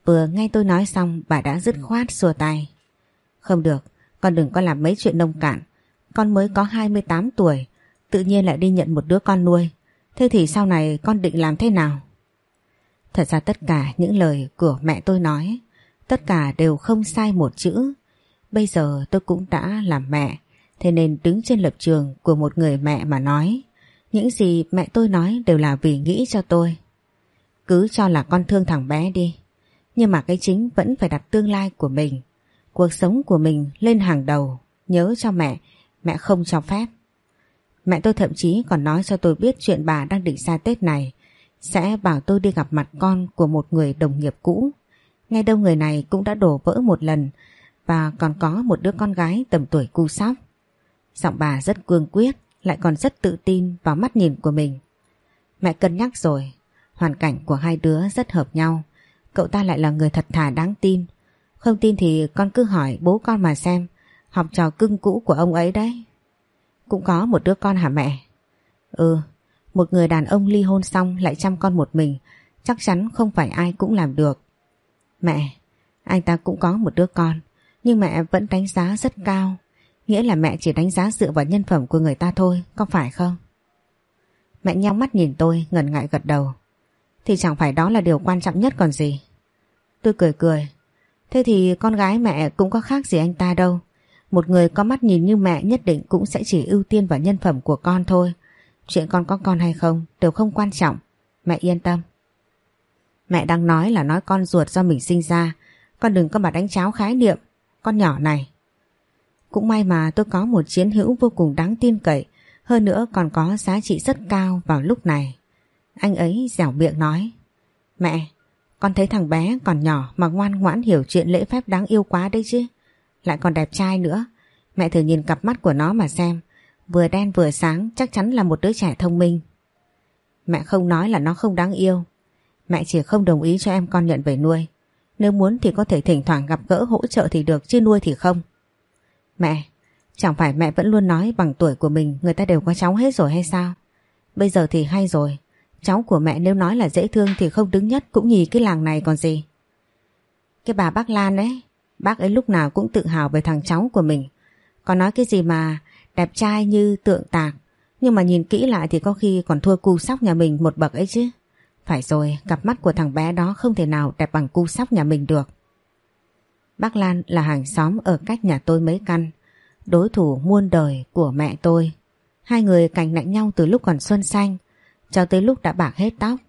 Vừa nghe tôi nói xong bà đã dứt khoát xua tay. Không được, con đừng có làm mấy chuyện nông cạn. Con mới có 28 tuổi, tự nhiên lại đi nhận một đứa con nuôi. Thế thì sau này con định làm thế nào? Thật ra tất cả những lời của mẹ tôi nói, tất cả đều không sai một chữ. Bây giờ tôi cũng đã làm mẹ, thế nên đứng trên lập trường của một người mẹ mà nói. Những gì mẹ tôi nói đều là vì nghĩ cho tôi. Cứ cho là con thương thằng bé đi. Nhưng mà cái chính vẫn phải đặt tương lai của mình. Cuộc sống của mình lên hàng đầu. Nhớ cho mẹ, mẹ không cho phép. Mẹ tôi thậm chí còn nói cho tôi biết chuyện bà đang định xa Tết này. Sẽ bảo tôi đi gặp mặt con của một người đồng nghiệp cũ. Ngay đâu người này cũng đã đổ vỡ một lần và còn có một đứa con gái tầm tuổi cu sóc. Giọng bà rất cương quyết lại còn rất tự tin vào mắt nhìn của mình. Mẹ cân nhắc rồi, hoàn cảnh của hai đứa rất hợp nhau. Cậu ta lại là người thật thà đáng tin. Không tin thì con cứ hỏi bố con mà xem, học trò cưng cũ của ông ấy đấy. Cũng có một đứa con hả mẹ? Ừ, một người đàn ông ly hôn xong lại chăm con một mình, chắc chắn không phải ai cũng làm được. Mẹ, anh ta cũng có một đứa con, nhưng mẹ vẫn đánh giá rất cao Nghĩa là mẹ chỉ đánh giá dựa vào nhân phẩm của người ta thôi, có phải không? Mẹ nhau mắt nhìn tôi, ngần ngại gật đầu. Thì chẳng phải đó là điều quan trọng nhất còn gì. Tôi cười cười. Thế thì con gái mẹ cũng có khác gì anh ta đâu. Một người có mắt nhìn như mẹ nhất định cũng sẽ chỉ ưu tiên vào nhân phẩm của con thôi. Chuyện con có con hay không đều không quan trọng. Mẹ yên tâm. Mẹ đang nói là nói con ruột do mình sinh ra. Con đừng có mà đánh cháo khái niệm. Con nhỏ này. Cũng may mà tôi có một chiến hữu vô cùng đáng tin cậy, hơn nữa còn có giá trị rất cao vào lúc này. Anh ấy dẻo miệng nói, Mẹ, con thấy thằng bé còn nhỏ mà ngoan ngoãn hiểu chuyện lễ phép đáng yêu quá đấy chứ. Lại còn đẹp trai nữa. Mẹ thử nhìn cặp mắt của nó mà xem. Vừa đen vừa sáng chắc chắn là một đứa trẻ thông minh. Mẹ không nói là nó không đáng yêu. Mẹ chỉ không đồng ý cho em con nhận về nuôi. Nếu muốn thì có thể thỉnh thoảng gặp gỡ hỗ trợ thì được chứ nuôi thì không. Mẹ, chẳng phải mẹ vẫn luôn nói bằng tuổi của mình người ta đều có cháu hết rồi hay sao? Bây giờ thì hay rồi. Cháu của mẹ nếu nói là dễ thương thì không đứng nhất cũng nhì cái làng này còn gì. Cái bà bác Lan ấy, Bác ấy lúc nào cũng tự hào về thằng cháu của mình. Có nói cái gì mà đẹp trai như tượng tạc. Nhưng mà nhìn kỹ lại thì có khi còn thua cu sóc nhà mình một bậc ấy chứ. Phải rồi, cặp mắt của thằng bé đó không thể nào đẹp bằng cu sóc nhà mình được. Bác Lan là hàng xóm ở cách nhà tôi mấy căn. Đối thủ muôn đời của mẹ tôi. Hai người cành nạnh nhau từ lúc còn xuân xanh cho tới lúc đã bạc hết tóc.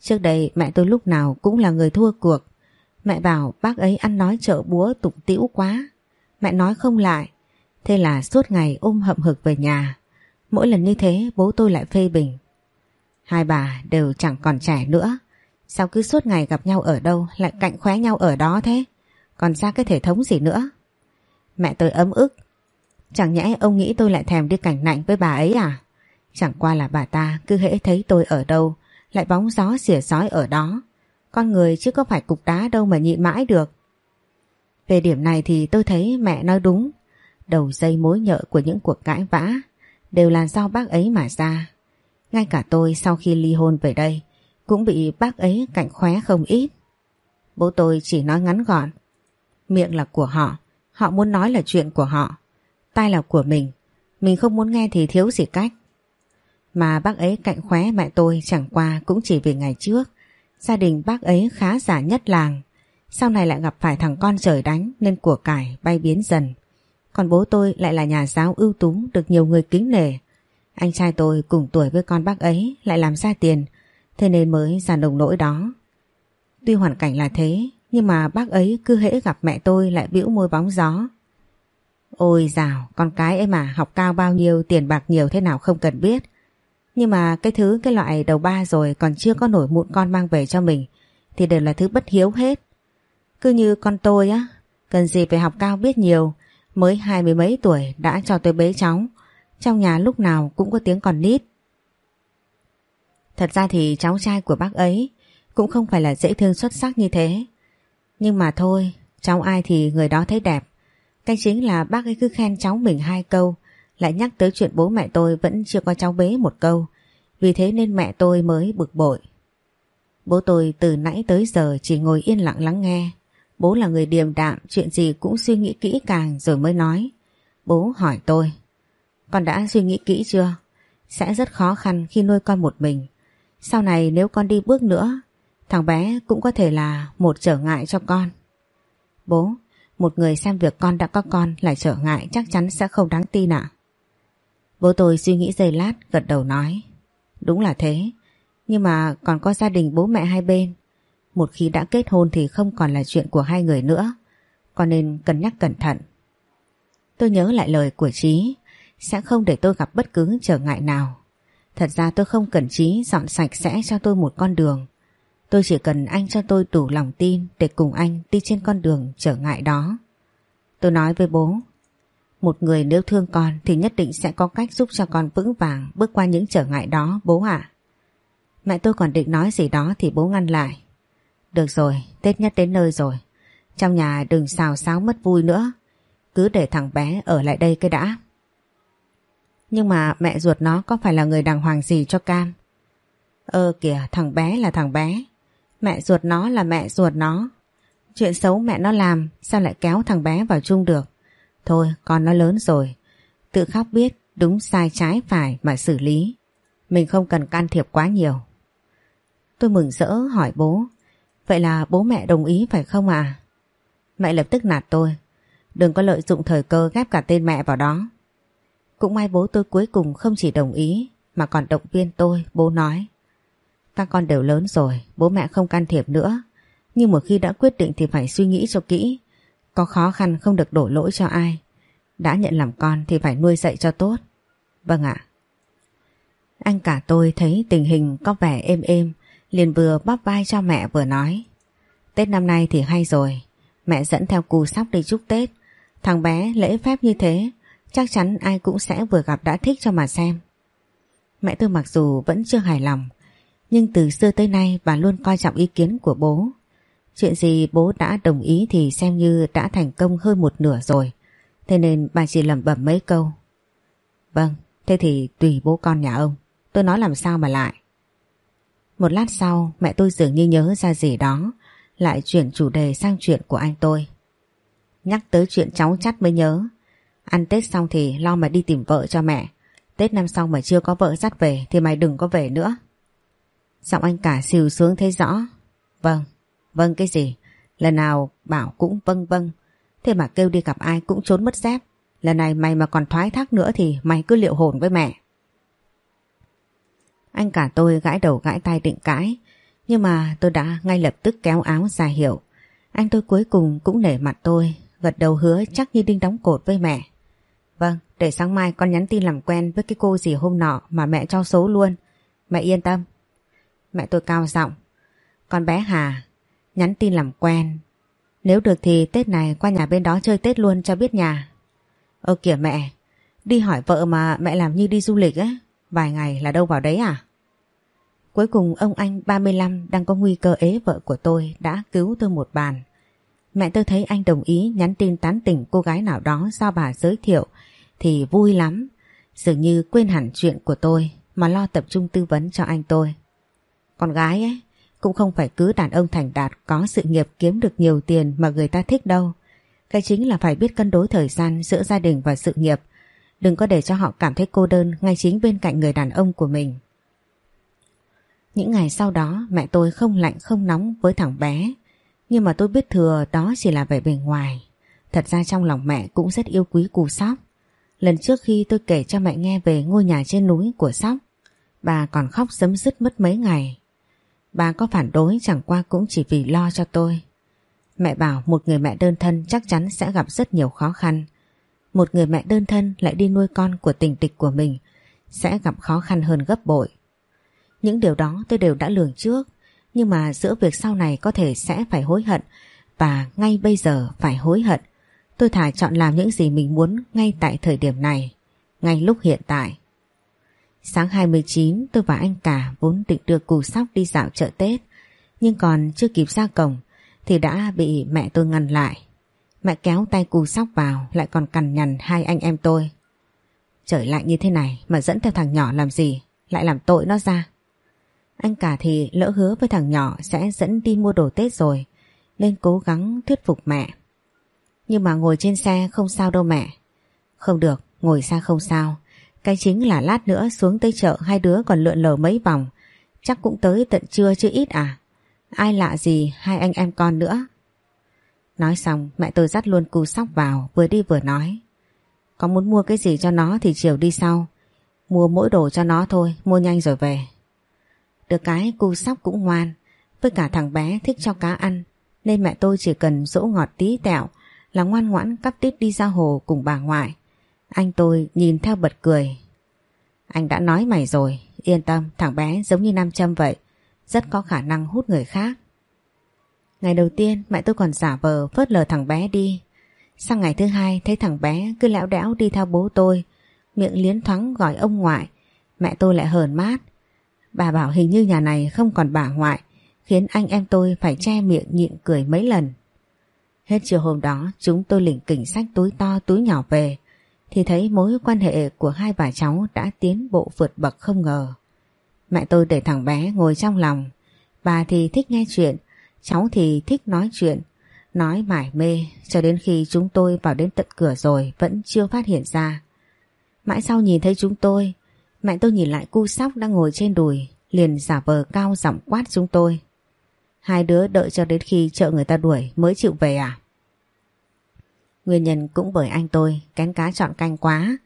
Trước đây, mẹ tôi lúc nào cũng là người thua cuộc. Mẹ bảo, bác ấy ăn nói trợ búa tụng tĩu quá. Mẹ nói không lại. Thế là suốt ngày ôm hậm hực về nhà. Mỗi lần như thế, bố tôi lại phê bình. Hai bà đều chẳng còn trẻ nữa. Sao cứ suốt ngày gặp nhau ở đâu, lại cạnh khóe nhau ở đó thế? Còn ra cái thể thống gì nữa? Mẹ tôi ấm ức. Chẳng nhẽ ông nghĩ tôi lại thèm đi cảnh nạnh với bà ấy à? Chẳng qua là bà ta cứ hễ thấy tôi ở đâu lại bóng gió xỉa sói ở đó. Con người chứ có phải cục đá đâu mà nhịn mãi được. Về điểm này thì tôi thấy mẹ nói đúng. Đầu dây mối nhợ của những cuộc cãi vã đều là do bác ấy mà ra. Ngay cả tôi sau khi ly hôn về đây cũng bị bác ấy cạnh khóe không ít. Bố tôi chỉ nói ngắn gọn. Miệng là của họ, họ muốn nói là chuyện của họ. Tai là của mình, mình không muốn nghe thì thiếu gì cách. Mà bác ấy cạnh khóe mẹ tôi chẳng qua cũng chỉ vì ngày trước. Gia đình bác ấy khá giả nhất làng. Sau này lại gặp phải thằng con trời đánh nên của cải bay biến dần. Còn bố tôi lại là nhà giáo ưu tú được nhiều người kính nể. Anh trai tôi cùng tuổi với con bác ấy lại làm ra tiền, thế nên mới ra nồng nỗi đó. Tuy hoàn cảnh là thế, nhưng mà bác ấy cứ hễ gặp mẹ tôi lại bĩu môi bóng gió. Ôi dào, con cái ấy mà học cao bao nhiêu tiền bạc nhiều thế nào không cần biết. Nhưng mà cái thứ cái loại đầu ba rồi còn chưa có nổi mụn con mang về cho mình thì đều là thứ bất hiếu hết. Cứ như con tôi á, cần gì phải học cao biết nhiều, mới hai mươi mấy tuổi đã cho tôi bế cháu. Trong nhà lúc nào cũng có tiếng còn nít. Thật ra thì cháu trai của bác ấy cũng không phải là dễ thương xuất sắc như thế. Nhưng mà thôi, cháu ai thì người đó thấy đẹp. Cái chính là bác ấy cứ khen cháu mình hai câu lại nhắc tới chuyện bố mẹ tôi vẫn chưa có cháu bế một câu. Vì thế nên mẹ tôi mới bực bội. Bố tôi từ nãy tới giờ chỉ ngồi yên lặng lắng nghe. Bố là người điềm đạm, Chuyện gì cũng suy nghĩ kỹ càng rồi mới nói. Bố hỏi tôi, Con đã suy nghĩ kỹ chưa? Sẽ rất khó khăn khi nuôi con một mình. Sau này nếu con đi bước nữa, Thằng bé cũng có thể là một trở ngại cho con. Bố, Một người xem việc con đã có con là trở ngại chắc chắn sẽ không đáng tin ạ. Bố tôi suy nghĩ giây lát, gật đầu nói. Đúng là thế. Nhưng mà còn có gia đình bố mẹ hai bên. Một khi đã kết hôn thì không còn là chuyện của hai người nữa. Còn nên cân nhắc cẩn thận. Tôi nhớ lại lời của Trí Sẽ không để tôi gặp bất cứ trở ngại nào. Thật ra tôi không cần Trí dọn sạch sẽ cho tôi một con đường. Tôi chỉ cần anh cho tôi đủ lòng tin Để cùng anh đi trên con đường trở ngại đó. Tôi nói với bố một người nếu thương con thì nhất định sẽ có cách giúp cho con vững vàng bước qua những trở ngại đó bố ạ. Mẹ tôi còn định nói gì đó thì bố ngăn lại. Được rồi, Tết nhất đến nơi rồi. Trong nhà đừng xào xáo mất vui nữa. Cứ để thằng bé ở lại đây cái đã. Nhưng mà mẹ ruột nó có phải là người đàng hoàng gì cho Cam? Ơ kìa, thằng bé là thằng bé. Mẹ ruột nó là mẹ ruột nó. Chuyện xấu mẹ nó làm sao lại kéo thằng bé vào chung được. Thôi, con nó lớn rồi. Tự khóc biết đúng sai trái phải mà xử lý. Mình không cần can thiệp quá nhiều. Tôi mừng rỡ hỏi bố, Vậy là bố mẹ đồng ý phải không à? Mẹ lập tức nạt tôi, Đừng có lợi dụng thời cơ ghép cả tên mẹ vào đó. Cũng may bố tôi cuối cùng không chỉ đồng ý, Mà còn động viên tôi, Bố nói Các con đều lớn rồi, Bố mẹ không can thiệp nữa. Nhưng một khi đã quyết định thì phải suy nghĩ cho kỹ có khó khăn không được đổ lỗi cho ai. Đã nhận làm con thì phải nuôi dạy cho tốt. Vâng ạ. Anh cả tôi thấy tình hình có vẻ êm êm, liền vừa bóp vai cho mẹ vừa nói. Tết năm nay thì hay rồi, mẹ dẫn theo cù sóc đi chúc Tết. Thằng bé lễ phép như thế, chắc chắn ai cũng sẽ vừa gặp đã thích cho mà xem. Mẹ tôi mặc dù vẫn chưa hài lòng, nhưng từ xưa tới nay bà luôn coi trọng ý kiến của bố. Chuyện gì bố đã đồng ý thì xem như đã thành công hơn một nửa rồi. Thế nên bà chỉ lẩm bẩm mấy câu. Vâng, thế thì tùy bố con nhà ông. Tôi nói làm sao mà lại. Một lát sau mẹ tôi dường như nhớ ra gì đó lại chuyển chủ đề sang chuyện của anh tôi. nhắc tới chuyện cháu chắt mới nhớ. Ăn Tết xong thì lo mà đi tìm vợ cho mẹ. Tết năm sau mà chưa có vợ dắt về thì mày đừng có về nữa. Giọng anh cả xìu xuống thấy rõ. Vâng, vâng cái gì? Lần nào bảo cũng vâng vâng. Thế mà kêu đi gặp ai cũng trốn mất dép. Lần này mày mà còn thoái thác nữa thì mày cứ liệu hồn với mẹ. Anh cả tôi gãi đầu gãi tay định cãi. Nhưng mà tôi đã ngay lập tức kéo áo ra hiệu. Anh tôi cuối cùng cũng nể mặt tôi, gật đầu hứa chắc như đinh đóng cột với mẹ. Vâng, để sáng mai con nhắn tin làm quen với cái cô gì hôm nọ mà mẹ cho số luôn. Mẹ yên tâm. Mẹ tôi cao giọng. Con bé Hà, nhắn tin làm quen. Nếu được thì Tết này qua nhà bên đó chơi Tết luôn cho biết nhà. Ơ kìa mẹ, đi hỏi vợ mà mẹ làm như đi du lịch á, vài ngày là đâu vào đấy à? Cuối cùng ông anh 35 đang có nguy cơ ế vợ của tôi đã cứu tôi một bàn. Mẹ tôi thấy anh đồng ý nhắn tin tán tỉnh cô gái nào đó do bà giới thiệu thì vui lắm. Dường như quên hẳn chuyện của tôi mà lo tập trung tư vấn cho anh tôi. Con gái ấy cũng không phải cứ đàn ông thành đạt có sự nghiệp kiếm được nhiều tiền mà người ta thích đâu. Cái chính là phải biết cân đối thời gian giữa gia đình và sự nghiệp. Đừng có để cho họ cảm thấy cô đơn ngay chính bên cạnh người đàn ông của mình. Những ngày sau đó mẹ tôi không lạnh không nóng với thằng bé. Nhưng mà tôi biết thừa đó chỉ là vẻ bề ngoài. Thật ra trong lòng mẹ cũng rất yêu quý cù sóc. Lần trước khi tôi kể cho mẹ nghe về ngôi nhà trên núi của sóc, bà còn khóc sấm dứt mất mấy ngày. Bà có phản đối chẳng qua cũng chỉ vì lo cho tôi. Mẹ bảo một người mẹ đơn thân chắc chắn sẽ gặp rất nhiều khó khăn. Một người mẹ đơn thân lại đi nuôi con của tình địch của mình sẽ gặp khó khăn hơn gấp bội. Những điều đó tôi đều đã lường trước, nhưng mà giữa việc sau này có thể sẽ phải hối hận và ngay bây giờ phải hối hận. Tôi thả chọn làm những gì mình muốn ngay tại thời điểm này, ngay lúc hiện tại. Sáng 29 tôi và anh cả vốn định đưa cù sóc đi dạo chợ Tết, nhưng còn chưa kịp ra cổng thì đã bị mẹ tôi ngăn lại. Mẹ kéo tay cù sóc vào lại còn cằn nhằn hai anh em tôi. Trời lạnh như thế này mà dẫn theo thằng nhỏ làm gì, lại làm tội nó ra. Anh cả thì lỡ hứa với thằng nhỏ sẽ dẫn đi mua đồ Tết rồi nên cố gắng thuyết phục mẹ. Nhưng mà ngồi trên xe không sao đâu mẹ. Không được, ngồi xa không sao. Cái chính là lát nữa xuống tới chợ hai đứa còn lượn lờ mấy vòng. Chắc cũng tới tận trưa chứ ít à. Ai lạ gì hai anh em con nữa. Nói xong mẹ tôi dắt luôn cu sóc vào vừa đi vừa nói. Có muốn mua cái gì cho nó thì chiều đi sau. Mua mỗi đồ cho nó thôi, mua nhanh rồi về. Được cái cu sóc cũng ngoan Với cả thằng bé thích cho cá ăn Nên mẹ tôi chỉ cần dỗ ngọt tí tẹo Là ngoan ngoãn cắp tít đi ra hồ cùng bà ngoại anh tôi nhìn theo bật cười. Anh đã nói mày rồi, Yên tâm, thằng bé giống như nam châm vậy, Rất có khả năng hút người khác. Ngày đầu tiên, mẹ tôi còn giả vờ phớt lờ thằng bé đi. Sang ngày thứ hai, thấy thằng bé cứ lẽo đẽo đi theo bố tôi, Miệng liến thoáng gọi ông ngoại, Mẹ tôi lại hờn mát. Bà bảo hình như nhà này không còn bà ngoại, khiến anh em tôi phải che miệng nhịn cười mấy lần. Hết chiều hôm đó, chúng tôi lỉnh kỉnh sách túi to túi nhỏ về thì thấy mối quan hệ của hai bà cháu đã tiến bộ vượt bậc không ngờ. Mẹ tôi để thằng bé ngồi trong lòng bà thì thích nghe chuyện, cháu thì thích nói chuyện nói mải mê, cho đến khi chúng tôi vào đến tận cửa rồi vẫn chưa phát hiện ra. Mãi sau nhìn thấy chúng tôi, Mẹ tôi nhìn lại cu sóc đang ngồi trên đùi, liền giả vờ cao giọng quát chúng tôi. Hai đứa đợi cho đến khi chợ người ta đuổi mới chịu về à? Nguyên nhân cũng bởi anh tôi kén cá chọn canh quá.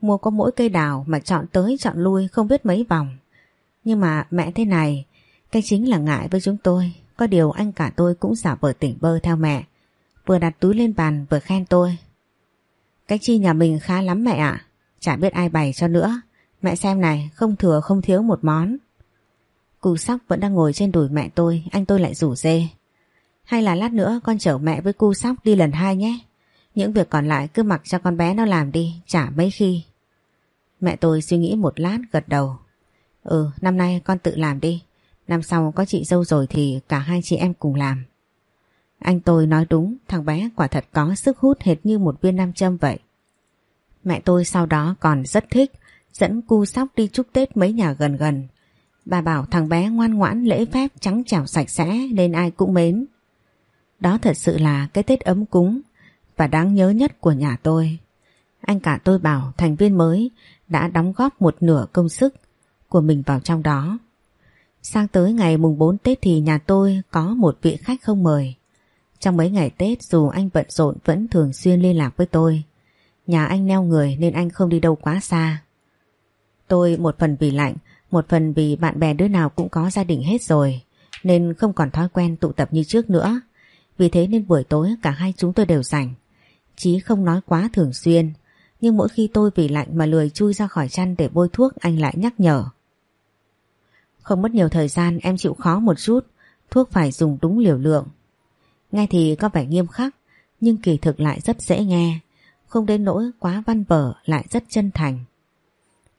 Mua có mỗi cây đào mà chọn tới chọn lui không biết mấy vòng. Nhưng mà mẹ thế này, cái chính là ngại với chúng tôi. Có điều anh cả tôi cũng giả vờ tỉnh bơ theo mẹ. Vừa đặt túi lên bàn vừa khen tôi. Cái chi nhà mình khá lắm mẹ ạ. Chả biết ai bày cho nữa. Mẹ xem này, không thừa không thiếu một món. Cù sóc vẫn đang ngồi trên đùi mẹ tôi, anh tôi lại rủ dê. Hay là lát nữa con chở mẹ với cu sóc đi lần hai nhé. Những việc còn lại cứ mặc cho con bé nó làm đi, chả mấy khi. Mẹ tôi suy nghĩ một lát gật đầu. Ừ, năm nay con tự làm đi. Năm sau có chị dâu rồi thì cả hai chị em cùng làm. Anh tôi nói đúng, thằng bé quả thật có sức hút hệt như một viên nam châm vậy. Mẹ tôi sau đó còn rất thích dẫn cu sóc đi chúc Tết mấy nhà gần gần. Bà bảo thằng bé ngoan ngoãn lễ phép trắng trẻo sạch sẽ nên ai cũng mến. Đó thật sự là cái Tết ấm cúng và đáng nhớ nhất của nhà tôi. Anh cả tôi bảo thành viên mới đã đóng góp một nửa công sức của mình vào trong đó. Sang tới ngày mùng 4 Tết thì nhà tôi có một vị khách không mời. Trong mấy ngày Tết dù anh bận rộn vẫn thường xuyên liên lạc với tôi. Nhà anh neo người nên anh không đi đâu quá xa. Tôi một phần vì lạnh, một phần vì bạn bè đứa nào cũng có gia đình hết rồi, nên không còn thói quen tụ tập như trước nữa. Vì thế nên buổi tối cả hai chúng tôi đều rảnh. Chí không nói quá thường xuyên, nhưng mỗi khi tôi vì lạnh mà lười chui ra khỏi chăn để bôi thuốc anh lại nhắc nhở. Không mất nhiều thời gian em chịu khó một chút, thuốc phải dùng đúng liều lượng. Nghe thì có vẻ nghiêm khắc, nhưng kỳ thực lại rất dễ nghe, không đến nỗi quá văn vở lại rất chân thành.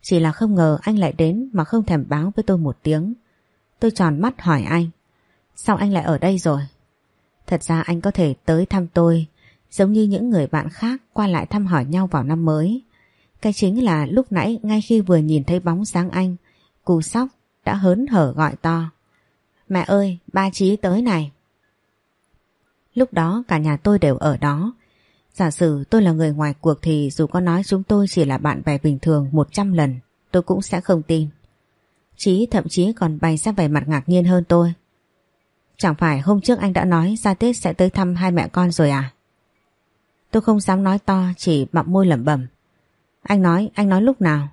Chỉ là không ngờ anh lại đến mà không thèm báo với tôi một tiếng. Tôi tròn mắt hỏi anh, sao anh lại ở đây rồi? Thật ra anh có thể tới thăm tôi giống như những người bạn khác qua lại thăm hỏi nhau vào năm mới. Cái chính là lúc nãy ngay khi vừa nhìn thấy bóng sáng anh, cù sóc đã hớn hở gọi to. Mẹ ơi, ba Chí tới này. Lúc đó cả nhà tôi đều ở đó. Giả sử tôi là người ngoài cuộc thì dù có nói chúng tôi chỉ là bạn bè bình thường 100 lần, tôi cũng sẽ không tin. Chí thậm chí còn bày ra vẻ mặt ngạc nhiên hơn tôi. Chẳng phải hôm trước anh đã nói ra Tết sẽ tới thăm hai mẹ con rồi à? Tôi không dám nói to chỉ mặm môi lẩm bẩm. Anh nói, anh nói lúc nào?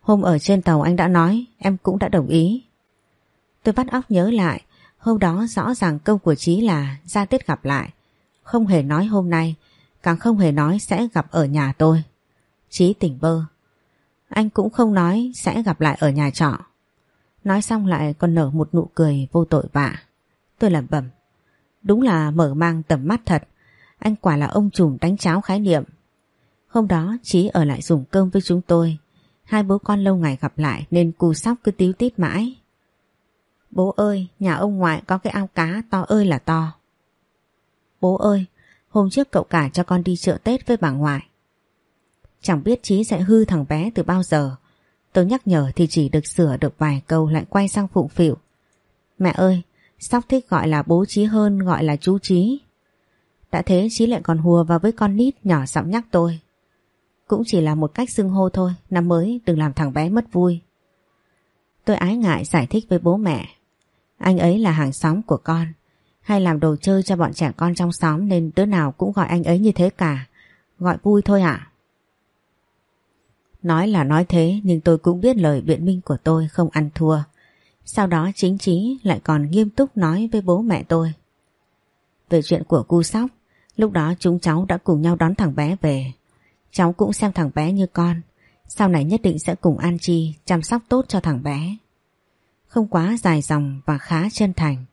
Hôm ở trên tàu anh đã nói, em cũng đã đồng ý. Tôi bắt óc nhớ lại, hôm đó rõ ràng câu của Chí là ra Tết gặp lại. Không hề nói hôm nay, càng không hề nói sẽ gặp ở nhà tôi. Chí tỉnh bơ. Anh cũng không nói sẽ gặp lại ở nhà trọ. Nói xong lại còn nở một nụ cười vô tội vạ. Tôi lẩm bẩm. Đúng là mở mang tầm mắt thật. Anh quả là ông trùm đánh cháo khái niệm. Hôm đó Chí ở lại dùng cơm với chúng tôi. Hai bố con lâu ngày gặp lại nên cu sóc cứ tíu tít mãi. Bố ơi, nhà ông ngoại có cái ao cá to ơi là to. Bố ơi, hôm trước cậu cả cho con đi chợ Tết với bà ngoại. Chẳng biết Chí sẽ hư thằng bé từ bao giờ. Tôi nhắc nhở thì chỉ được sửa được vài câu lại quay sang phụng phịu. Mẹ ơi, Sóc thích gọi là bố Chí hơn gọi là chú Chí. Đã thế Chí lại còn hùa vào với con nít nhỏ giọng nhắc tôi. Cũng chỉ là một cách xưng hô thôi, năm mới đừng làm thằng bé mất vui. Tôi ái ngại giải thích với bố mẹ. Anh ấy là hàng xóm của con, hay làm đồ chơi cho bọn trẻ con trong xóm nên đứa nào cũng gọi anh ấy như thế cả. Gọi vui thôi ạ. Nói là nói thế nhưng tôi cũng biết lời biện minh của tôi không ăn thua. Sau đó chính trí lại còn nghiêm túc nói với bố mẹ tôi. Về chuyện của cu sóc, lúc đó chúng cháu đã cùng nhau đón thằng bé về. Cháu cũng xem thằng bé như con, sau này nhất định sẽ cùng An Chi chăm sóc tốt cho thằng bé. Không quá dài dòng và khá chân thành.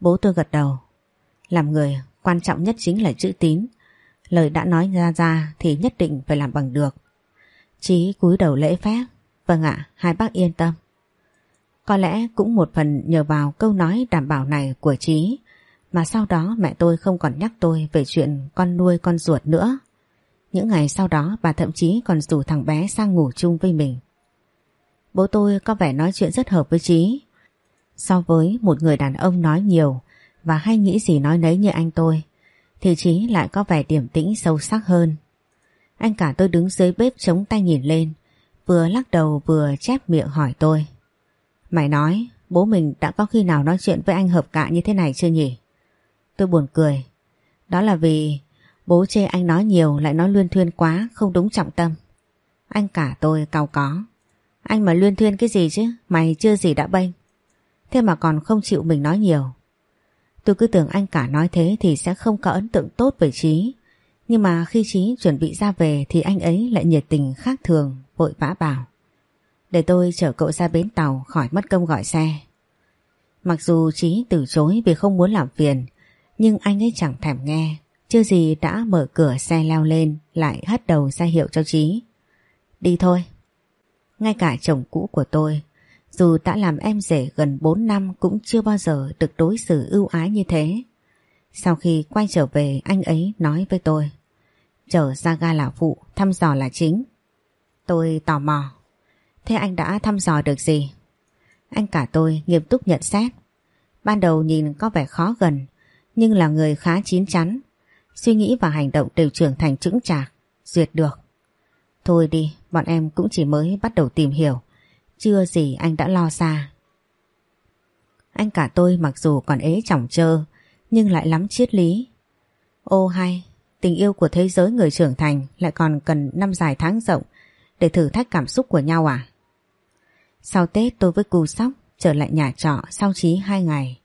Bố tôi gật đầu. Làm người, quan trọng nhất chính là chữ tín. Lời đã nói ra ra thì nhất định phải làm bằng được. Chí cúi đầu lễ phép. Vâng ạ, hai bác yên tâm. Có lẽ cũng một phần nhờ vào câu nói đảm bảo này của Chí mà sau đó mẹ tôi không còn nhắc tôi về chuyện con nuôi con ruột nữa. Những ngày sau đó bà thậm chí còn rủ thằng bé sang ngủ chung với mình. Bố tôi có vẻ nói chuyện rất hợp với Chí. So với một người đàn ông nói nhiều và hay nghĩ gì nói nấy như anh tôi, thì Chí lại có vẻ điểm tĩnh sâu sắc hơn. Anh cả tôi đứng dưới bếp chống tay nhìn lên, vừa lắc đầu vừa chép miệng hỏi tôi. Mày nói, bố mình đã có khi nào nói chuyện với anh hợp cạ như thế này chưa nhỉ? Tôi buồn cười. Đó là vì bố chê anh nói nhiều lại nói luyên thuyên quá, không đúng trọng tâm. Anh cả tôi cao có. Anh mà luyên thuyên cái gì chứ, mày chưa gì đã bênh. Thế mà còn không chịu mình nói nhiều. Tôi cứ tưởng anh cả nói thế thì sẽ không có ấn tượng tốt về Trí. Nhưng mà khi Trí chuẩn bị ra về thì anh ấy lại nhiệt tình khác thường, vội vã bảo. Để tôi chở cậu ra bến tàu khỏi mất công gọi xe. Mặc dù Trí từ chối vì không muốn làm phiền, nhưng anh ấy chẳng thèm nghe. Chưa gì đã mở cửa xe leo lên lại hất đầu ra hiệu cho Trí. Đi thôi. Ngay cả chồng cũ của tôi, dù đã làm em rể gần 4 năm cũng chưa bao giờ được đối xử ưu ái như thế. Sau khi quay trở về anh ấy nói với tôi, trở ra ga là phụ, thăm dò là chính. Tôi tò mò, thế anh đã thăm dò được gì? Anh cả tôi nghiêm túc nhận xét. Ban đầu nhìn có vẻ khó gần, nhưng là người khá chín chắn. Suy nghĩ và hành động đều trưởng thành chững chạc, duyệt được. Thôi đi, bọn em cũng chỉ mới bắt đầu tìm hiểu. Chưa gì anh đã lo xa. Anh cả tôi mặc dù còn ế chỏng chơ, nhưng lại lắm triết lý. Ô hay, tình yêu của thế giới người trưởng thành lại còn cần năm dài tháng rộng để thử thách cảm xúc của nhau à? Sau Tết tôi với cù sóc trở lại nhà trọ sau chí hai ngày.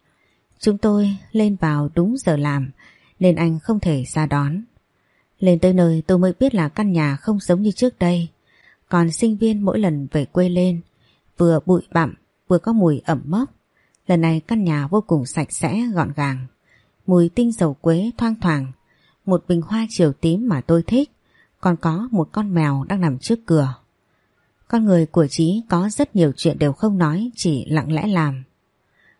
Chúng tôi lên vào đúng giờ làm nên anh không thể ra đón. Lên tới nơi tôi mới biết là căn nhà không giống như trước đây. Còn sinh viên mỗi lần về quê lên vừa bụi bặm vừa có mùi ẩm mốc. Lần này căn nhà vô cùng sạch sẽ gọn gàng. Mùi tinh dầu quế thoang thoảng. Một bình hoa chiều tím mà tôi thích. Còn có một con mèo đang nằm trước cửa. Con người của Trí có rất nhiều chuyện đều không nói, chỉ lặng lẽ làm.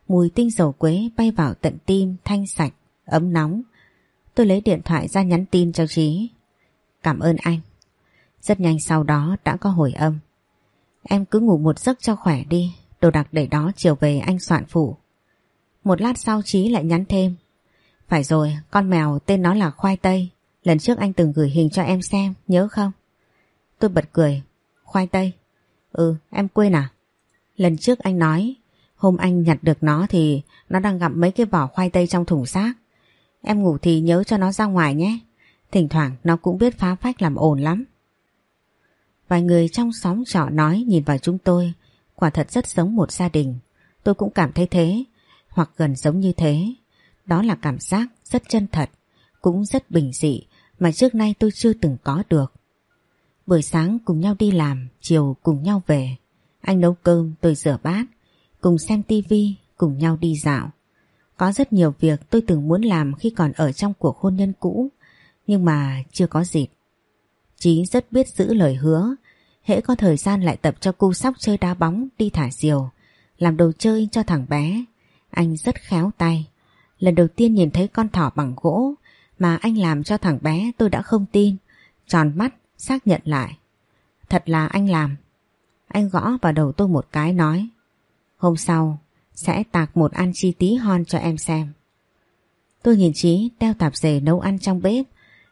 Mùi tinh dầu quế bay vào tận tim, thanh sạch, ấm nóng. Tôi lấy điện thoại ra nhắn tin cho Trí. Cảm ơn anh. Rất nhanh sau đó đã có hồi âm. Em cứ ngủ một giấc cho khỏe đi, đồ đặc để đó chiều về anh soạn phủ. Một lát sau Trí lại nhắn thêm. Phải rồi, con mèo tên nó là Khoai Tây. Lần trước anh từng gửi hình cho em xem, nhớ không? Tôi bật cười. Khoai Tây. Ừ, em quên à? Lần trước anh nói, hôm anh nhặt được nó thì nó đang gặp mấy cái vỏ khoai tây trong thùng xác. Em ngủ thì nhớ cho nó ra ngoài nhé. Thỉnh thoảng nó cũng biết phá phách làm ồn lắm. Vài người trong xóm trọ nói nhìn vào chúng tôi, quả thật rất giống một gia đình. Tôi cũng cảm thấy thế, hoặc gần giống như thế. Đó là cảm giác rất chân thật, cũng rất bình dị mà trước nay tôi chưa từng có được. Buổi sáng cùng nhau đi làm, chiều cùng nhau về. Anh nấu cơm, tôi rửa bát, cùng xem tivi, cùng nhau đi dạo. Có rất nhiều việc tôi từng muốn làm khi còn ở trong cuộc hôn nhân cũ, nhưng mà chưa có dịp. Chí rất biết giữ lời hứa, hễ có thời gian lại tập cho cu sóc chơi đá bóng, đi thả diều, làm đồ chơi cho thằng bé. Anh rất khéo tay. Lần đầu tiên nhìn thấy con thỏ bằng gỗ mà anh làm cho thằng bé tôi đã không tin, tròn mắt xác nhận lại. Thật là anh làm. Anh gõ vào đầu tôi một cái nói. Hôm sau sẽ tạc một ăn chi tí hon cho em xem. Tôi nhìn Trí đeo tạp dề nấu ăn trong bếp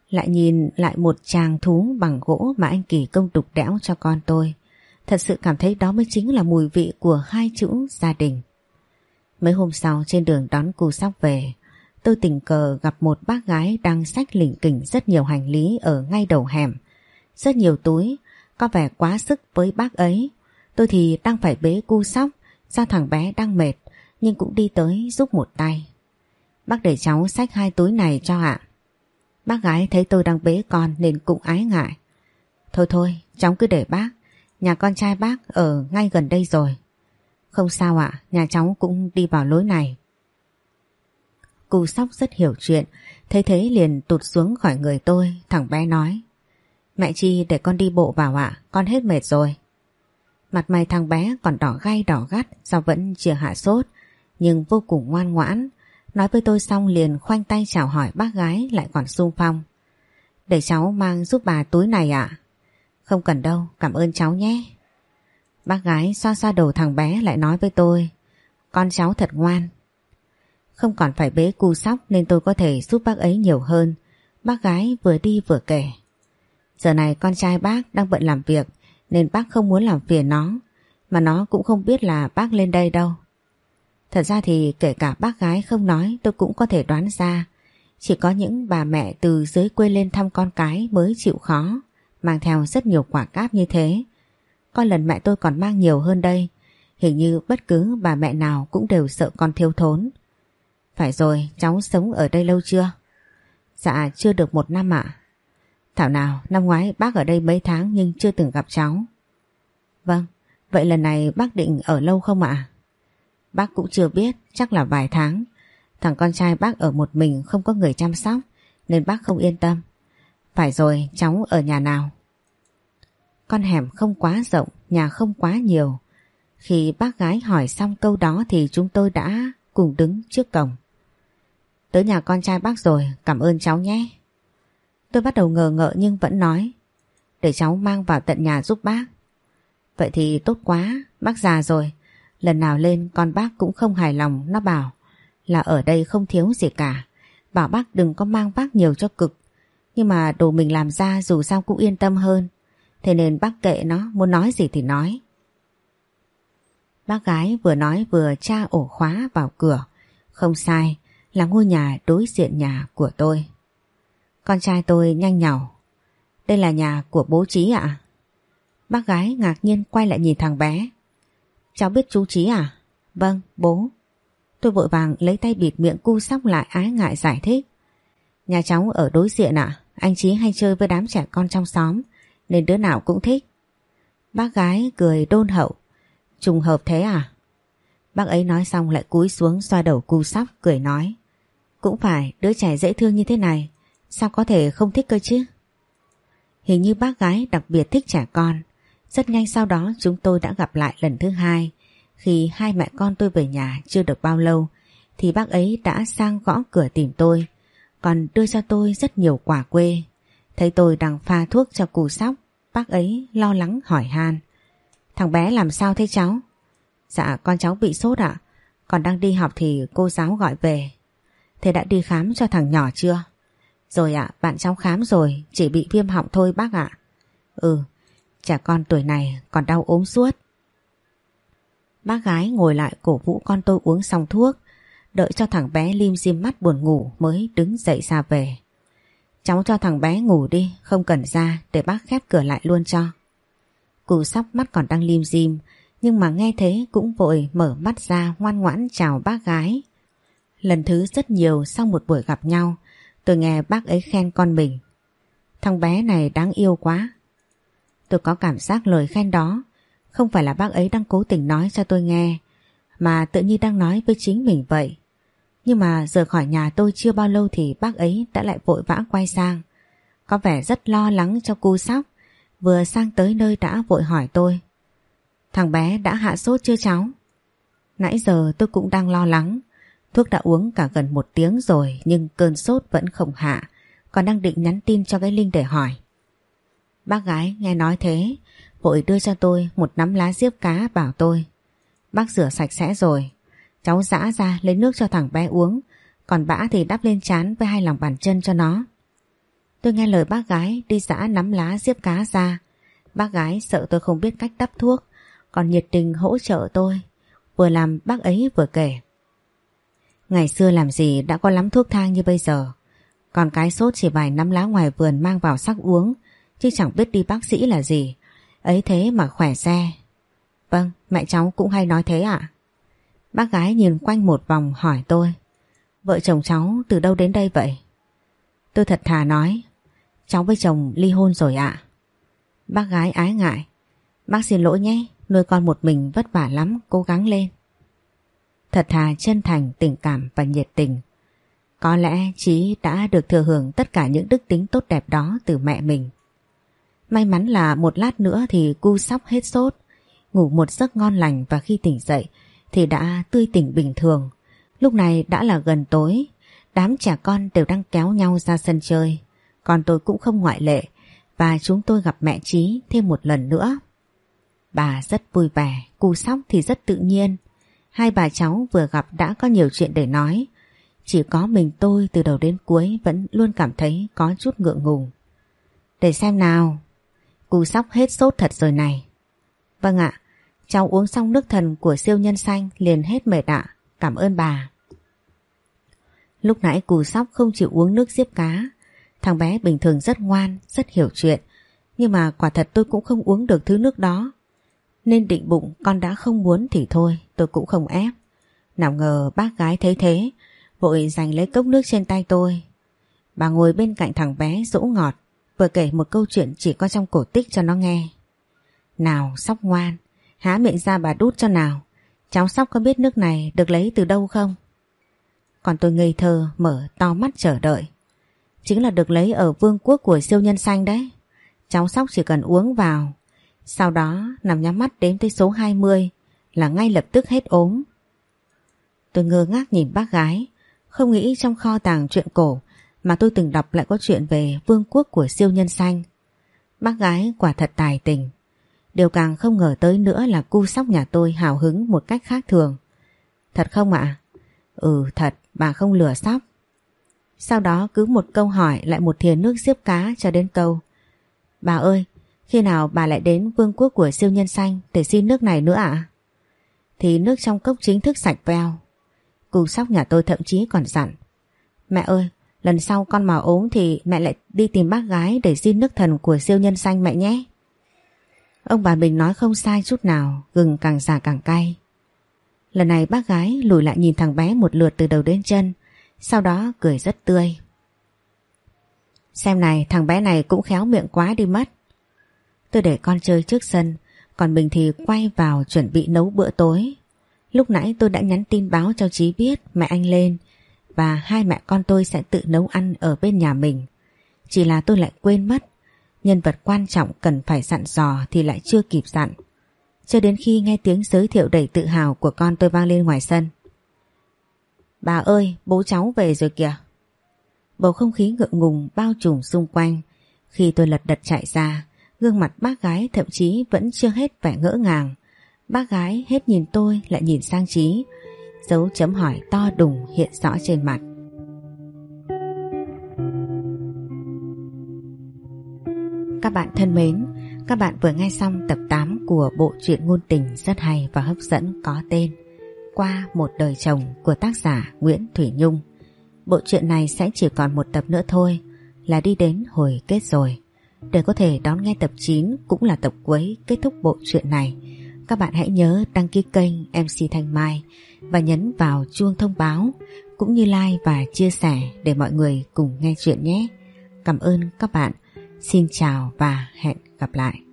lại nhìn lại một chàng thú bằng gỗ mà anh kỳ công đục đẽo cho con tôi. Thật sự cảm thấy đó mới chính là mùi vị của hai chữ gia đình. Mấy hôm sau trên đường đón cu sóc về, tôi tình cờ gặp một bác gái đang xách lỉnh kỉnh rất nhiều hành lý ở ngay đầu hẻm. Rất nhiều túi, có vẻ quá sức với bác ấy. Tôi thì đang phải bế cu sóc, do thằng bé đang mệt, nhưng cũng đi tới giúp một tay. Bác để cháu xách hai túi này cho ạ. Bác gái thấy tôi đang bế con nên cũng ái ngại. Thôi thôi, cháu cứ để bác, nhà con trai bác ở ngay gần đây rồi. Không sao ạ, nhà cháu cũng đi vào lối này. Cu sóc rất hiểu chuyện, thấy thế liền tụt xuống khỏi người tôi, thằng bé nói. Mẹ Chi để con đi bộ vào ạ, con hết mệt rồi. Mặt mày thằng bé còn đỏ gai đỏ gắt do vẫn chưa hạ sốt, nhưng vô cùng ngoan ngoãn. Nói với tôi xong liền khoanh tay chào hỏi bác gái lại còn sung phong. Để cháu mang giúp bà túi này ạ. Không cần đâu, cảm ơn cháu nhé. Bác gái xoa xoa đầu thằng bé lại nói với tôi. Con cháu thật ngoan. Không còn phải bế cu sóc nên tôi có thể giúp bác ấy nhiều hơn. Bác gái vừa đi vừa kể. Giờ này con trai bác đang bận làm việc nên bác không muốn làm phiền nó mà nó cũng không biết là bác lên đây đâu. Thật ra thì kể cả bác gái không nói tôi cũng có thể đoán ra chỉ có những bà mẹ từ dưới quê lên thăm con cái mới chịu khó mang theo rất nhiều quả cáp như thế. Có lần mẹ tôi còn mang nhiều hơn đây hình như bất cứ bà mẹ nào cũng đều sợ con thiếu thốn. Phải rồi, cháu sống ở đây lâu chưa? Dạ chưa được một năm ạ. Thảo nào năm ngoái bác ở đây mấy tháng nhưng chưa từng gặp cháu. Vâng, vậy lần này bác định ở lâu không ạ? Bác cũng chưa biết, chắc là vài tháng. Thằng con trai bác ở một mình không có người chăm sóc nên bác không yên tâm. Phải rồi, cháu ở nhà nào? Con hẻm không quá rộng, nhà không quá nhiều. Khi bác gái hỏi xong câu đó thì chúng tôi đã cùng đứng trước cổng. Tới nhà con trai bác rồi, cảm ơn cháu nhé. Tôi bắt đầu ngờ ngợ nhưng vẫn nói Để cháu mang vào tận nhà giúp bác Vậy thì tốt quá Bác già rồi Lần nào lên con bác cũng không hài lòng Nó bảo là ở đây không thiếu gì cả bảo bác đừng có mang bác nhiều cho cực. Nhưng mà đồ mình làm ra dù sao cũng yên tâm hơn. Thế nên bác kệ nó, muốn nói gì thì nói. Bác gái vừa nói vừa tra ổ khóa vào cửa. Không sai, là ngôi nhà đối diện nhà của tôi. Con trai tôi nhanh nhỏ Đây là nhà của bố Trí ạ? Bác gái ngạc nhiên quay lại nhìn thằng bé. Cháu biết chú Trí à? Vâng, bố. Tôi vội vàng lấy tay bịt miệng cu sóc lại ái ngại giải thích. Nhà cháu ở đối diện ạ, anh Trí hay chơi với đám trẻ con trong xóm, nên đứa nào cũng thích. Bác gái cười đôn hậu. Trùng hợp thế à? Bác ấy nói xong lại cúi xuống xoa đầu cu sóc cười nói. Cũng phải, đứa trẻ dễ thương như thế này, sao có thể không thích cơ chứ? Hình như bác gái đặc biệt thích trẻ con. Rất nhanh sau đó chúng tôi đã gặp lại lần thứ hai. Khi hai mẹ con tôi về nhà chưa được bao lâu, thì bác ấy đã sang gõ cửa tìm tôi còn đưa cho tôi rất nhiều quả quê. Thấy tôi đang pha thuốc cho cù sóc, bác ấy lo lắng hỏi han. Thằng bé làm sao thế cháu? Dạ con cháu bị sốt ạ. Còn đang đi học thì cô giáo gọi về. Thế đã đi khám cho thằng nhỏ chưa? Rồi ạ, bạn cháu khám rồi, chỉ bị viêm họng thôi bác ạ. Ừ, trẻ con tuổi này còn đau ốm suốt. Bác gái ngồi lại cổ vũ con tôi uống xong thuốc, đợi cho thằng bé lim dim mắt buồn ngủ mới đứng dậy ra về. Cháu cho thằng bé ngủ đi, không cần ra để bác khép cửa lại luôn cho. Cụ sóc mắt còn đang lim dim, nhưng mà nghe thế cũng vội mở mắt ra ngoan ngoãn chào bác gái. Lần thứ rất nhiều sau một buổi gặp nhau, tôi nghe bác ấy khen con mình. Thằng bé này đáng yêu quá. Tôi có cảm giác lời khen đó không phải là bác ấy đang cố tình nói cho tôi nghe, mà tự nhiên đang nói với chính mình vậy. Nhưng mà rời khỏi nhà tôi chưa bao lâu thì bác ấy đã lại vội vã quay sang. Có vẻ rất lo lắng cho cu sóc, vừa sang tới nơi đã vội hỏi tôi. Thằng bé đã hạ sốt chưa cháu? Nãy giờ tôi cũng đang lo lắng. Thuốc đã uống cả gần một tiếng rồi nhưng cơn sốt vẫn không hạ. Còn đang định nhắn tin cho cái Linh để hỏi. Bác gái nghe nói thế, vội đưa cho tôi một nắm lá diếp cá bảo tôi. Bác rửa sạch sẽ rồi. Cháu giã ra lấy nước cho thằng bé uống, còn bã thì đắp lên chán với hai lòng bàn chân cho nó. Tôi nghe lời bác gái đi giã nắm lá diếp cá ra. Bác gái sợ tôi không biết cách đắp thuốc, còn nhiệt tình hỗ trợ tôi. Vừa làm bác ấy vừa kể. Ngày xưa làm gì đã có lắm thuốc thang như bây giờ. Còn cái sốt chỉ vài nắm lá ngoài vườn mang vào sắc uống, chứ chẳng biết đi bác sĩ là gì. Ấy thế mà khỏe xe. Vâng, mẹ cháu cũng hay nói thế ạ. Bác gái nhìn quanh một vòng hỏi tôi. Vợ chồng cháu từ đâu đến đây vậy? Tôi thật thà nói. Cháu với chồng ly hôn rồi ạ. Bác gái ái ngại. Bác xin lỗi nhé, nuôi con một mình vất vả lắm, cố gắng lên. Thật thà chân thành, tình cảm và nhiệt tình. Có lẽ Chí đã được thừa hưởng tất cả những đức tính tốt đẹp đó từ mẹ mình. May mắn là một lát nữa thì cu sóc hết sốt, ngủ một giấc ngon lành và khi tỉnh dậy thì đã tươi tỉnh bình thường. Lúc này đã là gần tối, đám trẻ con đều đang kéo nhau ra sân chơi, còn tôi cũng không ngoại lệ và chúng tôi gặp mẹ Trí thêm một lần nữa. Bà rất vui vẻ, cu sóc thì rất tự nhiên. Hai bà cháu vừa gặp đã có nhiều chuyện để nói. Chỉ có mình tôi từ đầu đến cuối vẫn luôn cảm thấy có chút ngượng ngùng. Để xem nào, Cú sóc hết sốt thật rồi này. Vâng ạ, cháu uống xong nước thần của siêu nhân xanh liền hết mệt ạ. Cảm ơn bà. Lúc nãy cù sóc không chịu uống nước diếp cá. Thằng bé bình thường rất ngoan, rất hiểu chuyện. Nhưng mà quả thật tôi cũng không uống được thứ nước đó. Nên định bụng con đã không muốn thì thôi, tôi cũng không ép. Nào ngờ bác gái thấy thế, vội giành lấy cốc nước trên tay tôi. Bà ngồi bên cạnh thằng bé dỗ ngọt, vừa kể một câu chuyện chỉ có trong cổ tích cho nó nghe. Nào sóc ngoan, há miệng ra bà đút cho nào. Cháu sóc có biết nước này được lấy từ đâu không? Còn tôi ngây thơ mở to mắt chờ đợi. Chính là được lấy ở vương quốc của siêu nhân xanh đấy. Cháu sóc chỉ cần uống vào. Sau đó nằm nhắm mắt đến tới số 20 là ngay lập tức hết ốm. Tôi ngơ ngác nhìn bác gái, không nghĩ trong kho tàng chuyện cổ mà tôi từng đọc lại có chuyện về vương quốc của siêu nhân xanh. Bác gái quả thật tài tình. Điều càng không ngờ tới nữa là cu sóc nhà tôi hào hứng một cách khác thường. Thật không ạ? Ừ thật, bà không lừa sóc. Sau đó cứ một câu hỏi lại một thìa nước xiếp cá cho đến câu Bà ơi, khi nào bà lại đến vương quốc của siêu nhân xanh để xin nước này nữa ạ? Thì nước trong cốc chính thức sạch veo. cụ sóc nhà tôi thậm chí còn dặn. Mẹ ơi, lần sau con mà ốm thì mẹ lại đi tìm bác gái để xin nước thần của siêu nhân xanh mẹ nhé. Ông bà Bình nói không sai chút nào, gừng càng già càng cay. Lần này bác gái lùi lại nhìn thằng bé một lượt từ đầu đến chân, sau đó cười rất tươi. Xem này thằng bé này cũng khéo miệng quá đi mất. Tôi để con chơi trước sân, còn mình thì quay vào chuẩn bị nấu bữa tối. Lúc nãy tôi đã nhắn tin báo cho Chí biết mẹ anh lên và hai mẹ con tôi sẽ tự nấu ăn ở bên nhà mình. Chỉ là tôi lại quên mất, nhân vật quan trọng cần phải dặn dò thì lại chưa kịp dặn. Cho đến khi nghe tiếng giới thiệu đầy tự hào của con tôi vang lên ngoài sân. Bà ơi, bố cháu về rồi kìa. Bầu không khí ngượng ngùng bao trùm xung quanh. Khi tôi lật đật chạy ra, gương mặt bác gái thậm chí vẫn chưa hết vẻ ngỡ ngàng. Bác gái hết nhìn tôi lại nhìn sang Trí, dấu chấm hỏi to đùng hiện rõ trên mặt. Các bạn thân mến, các bạn vừa nghe xong tập 8 của bộ truyện ngôn tình rất hay và hấp dẫn có tên Qua một đời chồng của tác giả Nguyễn Thủy Nhung. Bộ truyện này sẽ chỉ còn một tập nữa thôi là đi đến hồi kết rồi. Để có thể đón nghe tập 9 cũng là tập cuối kết thúc bộ truyện này. Các bạn hãy nhớ đăng ký kênh MC Thanh Mai và nhấn vào chuông thông báo cũng như like và chia sẻ để mọi người cùng nghe chuyện nhé. Cảm ơn các bạn. Xin chào và hẹn gặp lại.